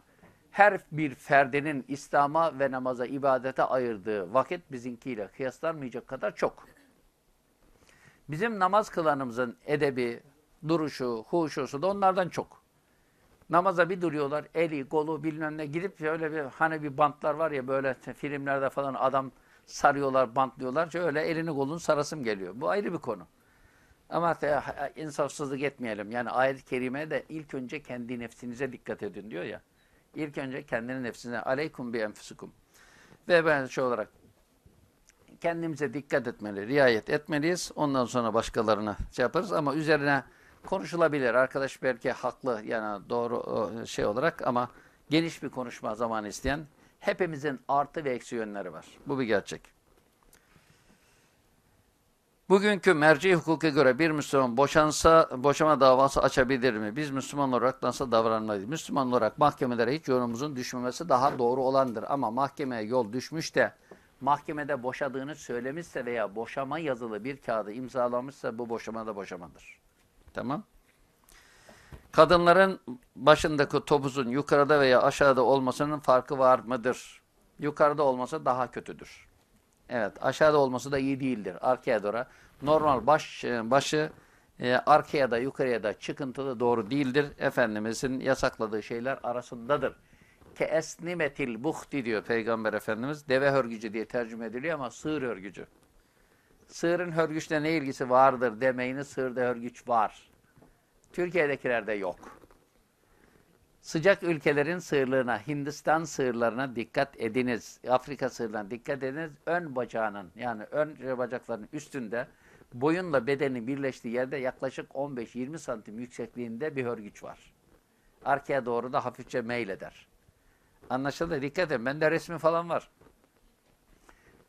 her bir ferdinin İslam'a ve namaza, ibadete ayırdığı vakit bizimkiyle kıyaslanmayacak kadar çok. Bizim namaz kılanımızın edebi, duruşu, huşusu da onlardan çok. Namaza bir duruyorlar, eli, kolu bilmem ne gidip şöyle bir hani bir bantlar var ya böyle filmlerde falan adam sarıyorlar, bantlıyorlar. Şöyle elini kolunu sarasım geliyor. Bu ayrı bir konu. Ama insafsızlık etmeyelim. Yani ayet-i kerime de ilk önce kendi nefsinize dikkat edin diyor ya. İlk önce kendinin nefsine aleykum bi enfusukum. Ve ben şey olarak kendimize dikkat etmeli, riayet etmeliyiz. Ondan sonra başkalarına şey yaparız ama üzerine konuşulabilir. Arkadaş belki haklı yani doğru şey olarak ama geniş bir konuşma zamanı isteyen hepimizin artı ve eksi yönleri var. Bu bir gerçek. Bugünkü merci hukuka göre bir Müslüman boşansa boşama davası açabilir mi? Biz Müslüman olarak nasıl davranmalıyız? Müslüman olarak mahkemelere hiç yolumuzun düşmemesi daha doğru olandır. Ama mahkemeye yol düşmüş de mahkemede boşadığını söylemişse veya boşama yazılı bir kağıdı imzalamışsa bu boşama da boşamadır. Tamam. Kadınların başındaki topuzun yukarıda veya aşağıda olmasının farkı var mıdır? Yukarıda olması daha kötüdür. Evet aşağıda olması da iyi değildir. Arkaya doğru. Normal baş başı e, arkaya da yukarıya da çıkıntılı doğru değildir. Efendimizin yasakladığı şeyler arasındadır. ke esnimetil buhti diyor Peygamber Efendimiz. Deve hörgücü diye tercüme ediliyor ama sığır hörgücü. Sığırın hörgüçle ne ilgisi vardır demeyini sığırda hörgüç var. Türkiye'dekilerde yok. Sıcak ülkelerin sığırlığına, Hindistan sığırlarına dikkat ediniz. Afrika sığırlarına dikkat ediniz. Ön bacağının yani ön bacaklarının üstünde boyunla bedenin birleştiği yerde yaklaşık 15-20 santim yüksekliğinde bir hörgüç var. Arkaya doğru da hafifçe meyleder. Anlaşıldı. Dikkat edin. Bende resmi falan var.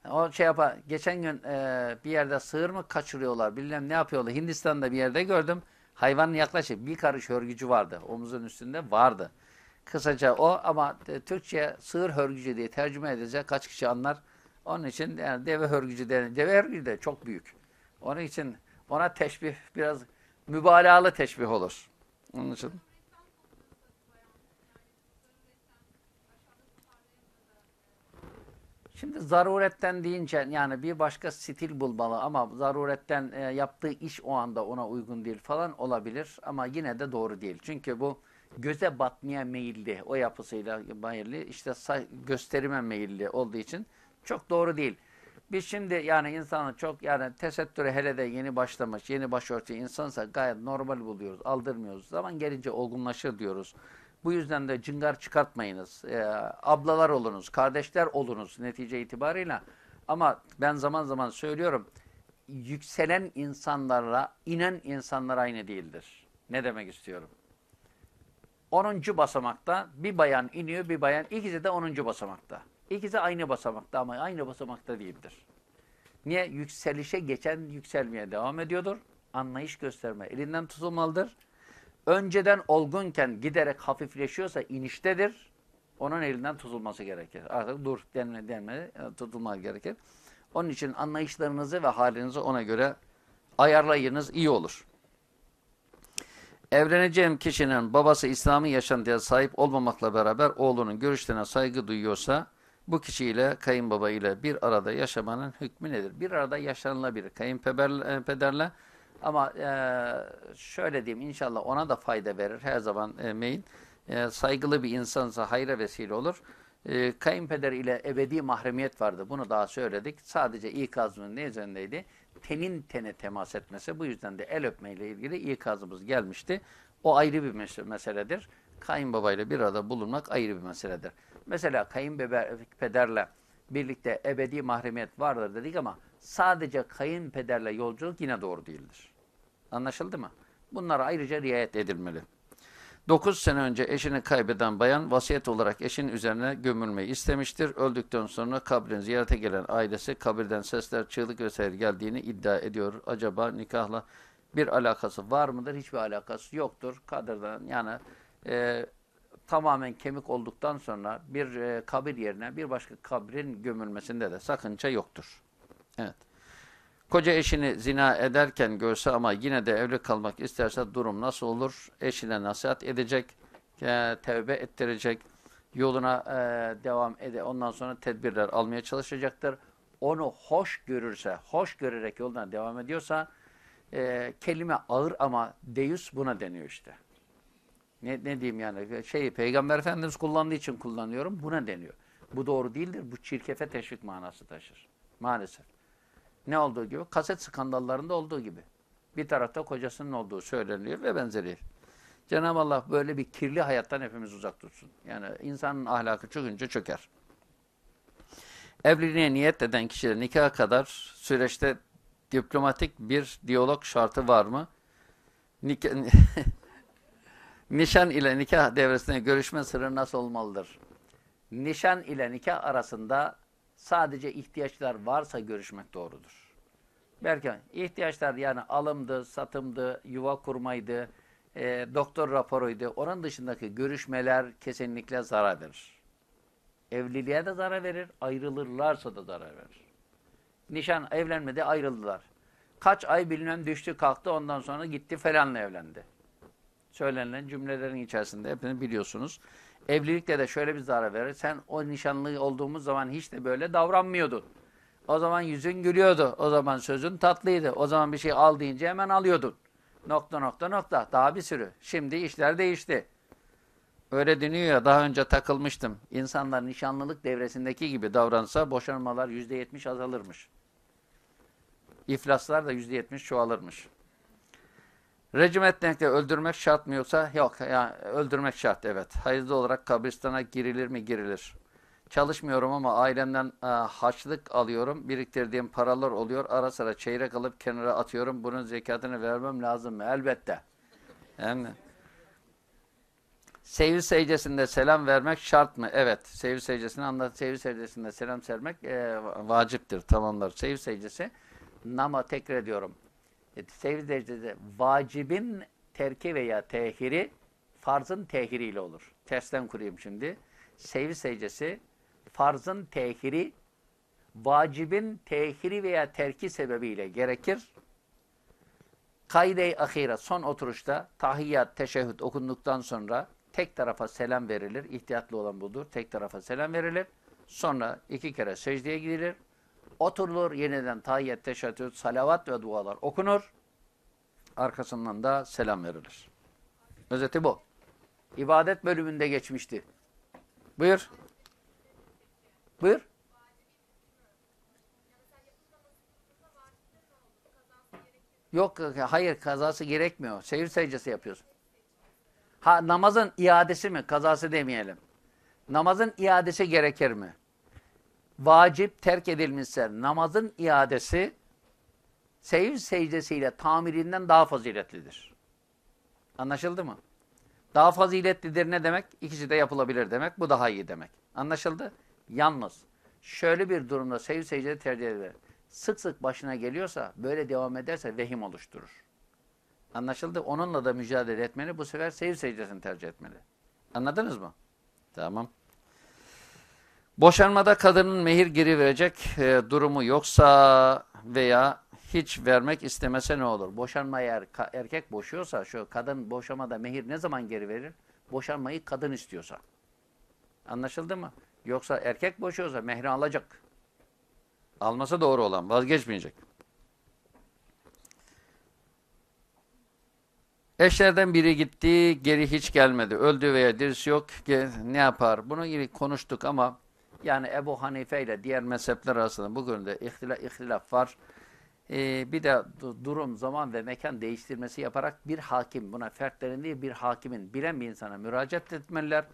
O şey yapar. Geçen gün e, bir yerde sığır mı kaçırıyorlar, bilmem ne yapıyorlar. Hindistan'da bir yerde gördüm. Hayvanın yaklaşık bir karış hörgücü vardı. Omuzun üstünde vardı. Kısaca o ama e, Türkçe sığır hörgücü diye tercüme edecek kaç kişi anlar. Onun için yani deve hörgücü denen, deve hörgücü de çok büyük. Onun için ona teşbih biraz mübalağalı teşbih olur. Onun için. Şimdi zaruretten deyince yani bir başka stil bulmalı ama zaruretten e, yaptığı iş o anda ona uygun değil falan olabilir ama yine de doğru değil. Çünkü bu göze batmaya meyilli, o yapısıyla meyilli, işte gösterime meyilli olduğu için çok doğru değil. Biz şimdi yani insanı çok yani tesettüre hele de yeni başlamış, yeni başörtü insansa gayet normal buluyoruz, aldırmıyoruz. Zaman gelince olgunlaşır diyoruz. Bu yüzden de cıngar çıkartmayınız. Ee, ablalar olunuz, kardeşler olunuz netice itibarıyla. Ama ben zaman zaman söylüyorum, yükselen insanlarla inen insanlar aynı değildir. Ne demek istiyorum? 10. basamakta bir bayan iniyor, bir bayan, ikisi de 10. basamakta. İkisi aynı basamakta ama aynı basamakta değildir. Niye? Yükselişe geçen yükselmeye devam ediyordur. Anlayış gösterme elinden tutulmalıdır. Önceden olgunken giderek hafifleşiyorsa iniştedir. Onun elinden tutulması gerekir. Artık dur denme denme tutulmak gerekir. Onun için anlayışlarınızı ve halinizi ona göre ayarlayınız iyi olur. Evleneceğim kişinin babası İslami yaşantıya sahip olmamakla beraber oğlunun görüşlerine saygı duyuyorsa bu kişiyle kayınbaba ile bir arada yaşamanın hükmü nedir? Bir arada yaşanılabilir kayınpederle ama e, şöyle diyeyim inşallah ona da fayda verir her zaman e, meyin. E, saygılı bir insansa hayra vesile olur. E, kayınpeder ile ebedi mahremiyet vardı. Bunu daha söyledik. Sadece ikazımın ne üzerindeydi? Tenin tene temas etmesi. Bu yüzden de el öpmeyle ilgili ikazımız gelmişti. O ayrı bir mes meseledir. Kayınbabayla bir arada bulunmak ayrı bir meseledir. Mesela kayınpederle birlikte ebedi mahremiyet vardır dedik ama sadece kayınpederle yolculuk yine doğru değildir. Anlaşıldı mı? Bunlara ayrıca riayet edilmeli. 9 sene önce eşini kaybeden bayan vasiyet olarak eşin üzerine gömülmeyi istemiştir. Öldükten sonra kabrin ziyarete gelen ailesi kabirden sesler, çığlık vesaire geldiğini iddia ediyor. Acaba nikahla bir alakası var mıdır? Hiçbir alakası yoktur. Kadırdan yani e, tamamen kemik olduktan sonra bir e, kabir yerine bir başka kabrin gömülmesinde de sakınca yoktur. Evet. Koca eşini zina ederken görse ama yine de evli kalmak isterse durum nasıl olur? Eşine nasihat edecek, e, tevbe ettirecek, yoluna e, devam ede. Ondan sonra tedbirler almaya çalışacaktır. Onu hoş görürse, hoş görerek yoluna devam ediyorsa e, kelime ağır ama deyus buna deniyor işte. Ne, ne diyeyim yani? Şey, Peygamber Efendimiz kullandığı için kullanıyorum. Buna deniyor. Bu doğru değildir. Bu çirkefe teşvik manası taşır. Maalesef. Ne olduğu gibi? Kaset skandallarında olduğu gibi. Bir tarafta kocasının olduğu söyleniyor ve benzeri. Cenab-ı Allah böyle bir kirli hayattan hepimiz uzak tutsun. Yani insanın ahlakı çökünce çöker. Evliliğe niyet eden kişiler nikaha kadar süreçte diplomatik bir diyalog şartı var mı? Nik Nişan ile nikah devresinde görüşme sırrı nasıl olmalıdır? Nişan ile nikah arasında sadece ihtiyaçlar varsa görüşmek doğrudur. Belki ihtiyaçlar yani alımdı, satımdı, yuva kurmaydı, e, doktor raporuydu. Onun dışındaki görüşmeler kesinlikle zarar verir. Evliliğe de zarar verir, ayrılırlarsa da zarar verir. Nişan evlenmedi, ayrıldılar. Kaç ay bilinen düştü kalktı ondan sonra gitti falanla evlendi. Söylenilen cümlelerin içerisinde hepini biliyorsunuz. Evlilikte de şöyle bir zarar verir. Sen o nişanlı olduğumuz zaman hiç de böyle davranmıyordun. O zaman yüzün gülüyordu. O zaman sözün tatlıydı. O zaman bir şey al deyince hemen alıyordun. Nokta nokta nokta. Daha bir sürü. Şimdi işler değişti. Öyle deniyor ya daha önce takılmıştım. İnsanlar nişanlılık devresindeki gibi davransa boşanmalar yüzde yetmiş azalırmış. İflaslar da yüzde yetmiş çoğalırmış. Rejim etmekle öldürmek şart mı yoksa? Yok. Yani öldürmek şart evet. Hayızlı olarak kabristana girilir mi? Girilir. Çalışmıyorum ama ailemden e, harçlık alıyorum. Biriktirdiğim paralar oluyor. Ara sıra çeyrek alıp kenara atıyorum. Bunun zekatını vermem lazım mı? Elbette. Yani Sevgi secdesinde selam vermek şart mı? Evet. Sevgi secdesini anlat. Sevgi secdesinde selam vermek e, vaciptir. Tamamlar. Sevgi secdesi nama tekrar ediyorum. E, Sevgi secdesi vacibin terki veya tehiri farzın tehiriyle olur. Tersten kurayım şimdi. Sevgi secdesi farzın tehiri vacibin tehiri veya terki sebebiyle gerekir. Kaide-i ahire son oturuşta tahiyyat, teşehhüd okunduktan sonra tek tarafa selam verilir. İhtiyatlı olan budur. Tek tarafa selam verilir. Sonra iki kere secdeye gidilir. Oturulur. Yeniden tahiyyat, teşehhüd, salavat ve dualar okunur. Arkasından da selam verilir. Özeti bu. İbadet bölümünde geçmişti. Buyur. Buyur. Yok, hayır kazası gerekmiyor. Seyir secdesi yapıyorsun. Ha namazın iadesi mi? Kazası demeyelim. Namazın iadesi gerekir mi? Vacip terk edilmişse namazın iadesi seyir secdesiyle tamirinden daha faziletlidir. Anlaşıldı mı? Daha faziletlidir ne demek? İkisi de yapılabilir demek. Bu daha iyi demek. Anlaşıldı? Yalnız şöyle bir durumda seyir secdesi tercih edilir. Sık sık başına geliyorsa böyle devam ederse vehim oluşturur. Anlaşıldı? Onunla da mücadele etmeli. Bu sefer seyir secdesini tercih etmeli. Anladınız mı? Tamam. Boşanmada kadının mehir geri verecek e, durumu yoksa veya hiç vermek istemese ne olur? Boşanma eğer erkek boşuyorsa, şu kadın boşamada mehir ne zaman geri verir? Boşanmayı kadın istiyorsa. Anlaşıldı mı? Yoksa erkek boşuyorsa mehri alacak. Alması doğru olan, vazgeçmeyecek. Eşlerden biri gitti, geri hiç gelmedi. Öldü veya dirisi yok. Ne yapar? Bunu konuştuk ama yani Ebu Hanife ile diğer mezhepler arasında bugün de ihtilaf, ihtilaf var. Ee, bir de du- durum, zaman ve mekan değiştirmesi yaparak bir hakim, buna fertlerin değil bir hakimin, bilen bir insana müracaat etmeliler.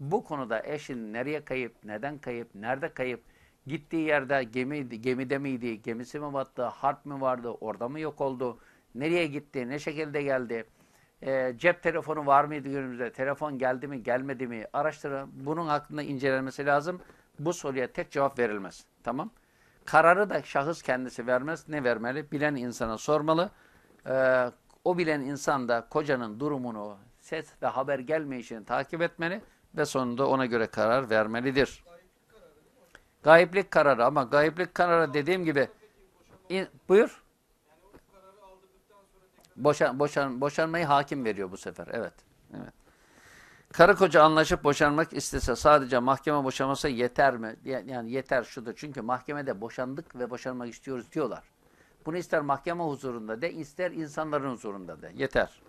Bu konuda eşin nereye kayıp, neden kayıp, nerede kayıp, gittiği yerde gemi, gemide miydi, gemisi mi battı, harp mi vardı, orada mı yok oldu, nereye gitti, ne şekilde geldi, e, cep telefonu var mıydı günümüzde, telefon geldi mi, gelmedi mi, araştırın. Bunun hakkında incelenmesi lazım. Bu soruya tek cevap verilmez. Tamam. Kararı da şahıs kendisi vermez. Ne vermeli? Bilen insana sormalı. Ee, o bilen insan da kocanın durumunu, ses ve haber gelmeyişini takip etmeli ve sonunda ona göre karar vermelidir. Gayiplik kararı ama gayiplik kararı dediğim gibi İn- buyur. Boşan, boşan, boşanmayı hakim veriyor bu sefer. Evet. Evet. Karı koca anlaşıp boşanmak istese sadece mahkeme boşaması yeter mi? Yani yeter şudur. Çünkü mahkemede boşandık ve boşanmak istiyoruz diyorlar. Bunu ister mahkeme huzurunda de, ister insanların huzurunda de. Yeter.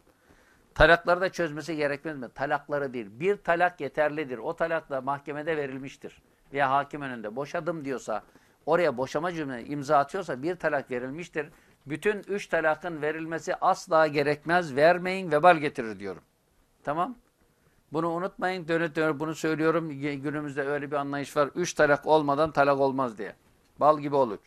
Talakları da çözmesi gerekmez mi? Talakları değil. Bir talak yeterlidir. O talak da mahkemede verilmiştir. Veya hakim önünde boşadım diyorsa, oraya boşama cümle imza atıyorsa bir talak verilmiştir. Bütün üç talakın verilmesi asla gerekmez. Vermeyin vebal getirir diyorum. Tamam bunu unutmayın. Dönüp dönüp bunu söylüyorum. Günümüzde öyle bir anlayış var. Üç talak olmadan talak olmaz diye. Bal gibi olur.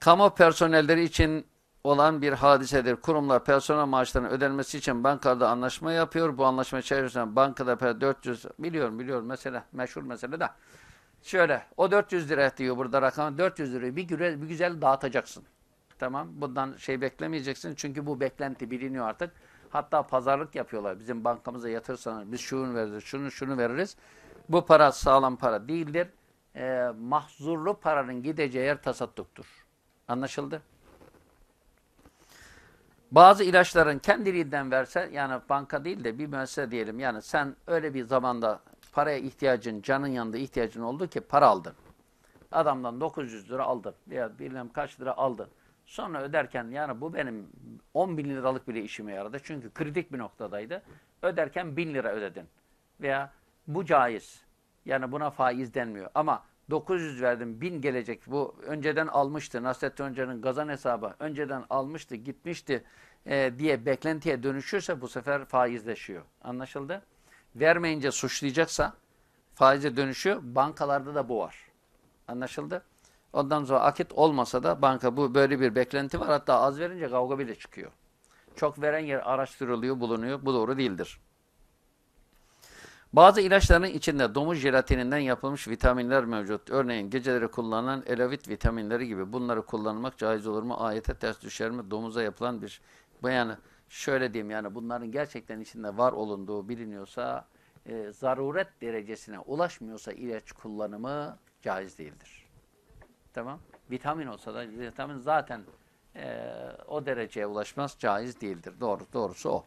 Kamu personelleri için olan bir hadisedir. Kurumlar personel maaşlarının ödenmesi için bankada anlaşma yapıyor. Bu anlaşma içerisinde bankada 400 biliyorum biliyorum mesela meşhur mesele de. Şöyle o 400 lira diyor burada rakam 400 lirayı bir, güzel, bir güzel dağıtacaksın. Tamam bundan şey beklemeyeceksin çünkü bu beklenti biliniyor artık. Hatta pazarlık yapıyorlar. Bizim bankamıza yatırsanız biz şunu veririz, şunu şunu veririz. Bu para sağlam para değildir. Ee, mahzurlu paranın gideceği yer tasadduktur. Anlaşıldı? Bazı ilaçların kendiliğinden verse yani banka değil de bir müessese diyelim yani sen öyle bir zamanda paraya ihtiyacın, canın yanında ihtiyacın oldu ki para aldın. Adamdan 900 lira aldın veya bilmem kaç lira aldın. Sonra öderken yani bu benim 10 bin liralık bile işime yaradı. Çünkü kritik bir noktadaydı. Öderken 1000 lira ödedin. Veya bu caiz. Yani buna faiz denmiyor. Ama 900 verdim 1000 gelecek. Bu önceden almıştı. Nasrettin Hoca'nın gazan hesabı. Önceden almıştı gitmişti e, diye beklentiye dönüşürse bu sefer faizleşiyor. Anlaşıldı? Vermeyince suçlayacaksa faize dönüşüyor. Bankalarda da bu var. Anlaşıldı? Ondan sonra akit olmasa da banka bu böyle bir beklenti var. Hatta az verince kavga bile çıkıyor. Çok veren yer araştırılıyor, bulunuyor. Bu doğru değildir. Bazı ilaçların içinde domuz jelatininden yapılmış vitaminler mevcut. Örneğin geceleri kullanılan elavit vitaminleri gibi bunları kullanmak caiz olur mu? Ayete ters düşer mi? Domuza yapılan bir yani şöyle diyeyim yani bunların gerçekten içinde var olunduğu biliniyorsa e, zaruret derecesine ulaşmıyorsa ilaç kullanımı caiz değildir. Tamam. Vitamin olsa da vitamin zaten e, o dereceye ulaşmaz caiz değildir. Doğru, doğrusu o.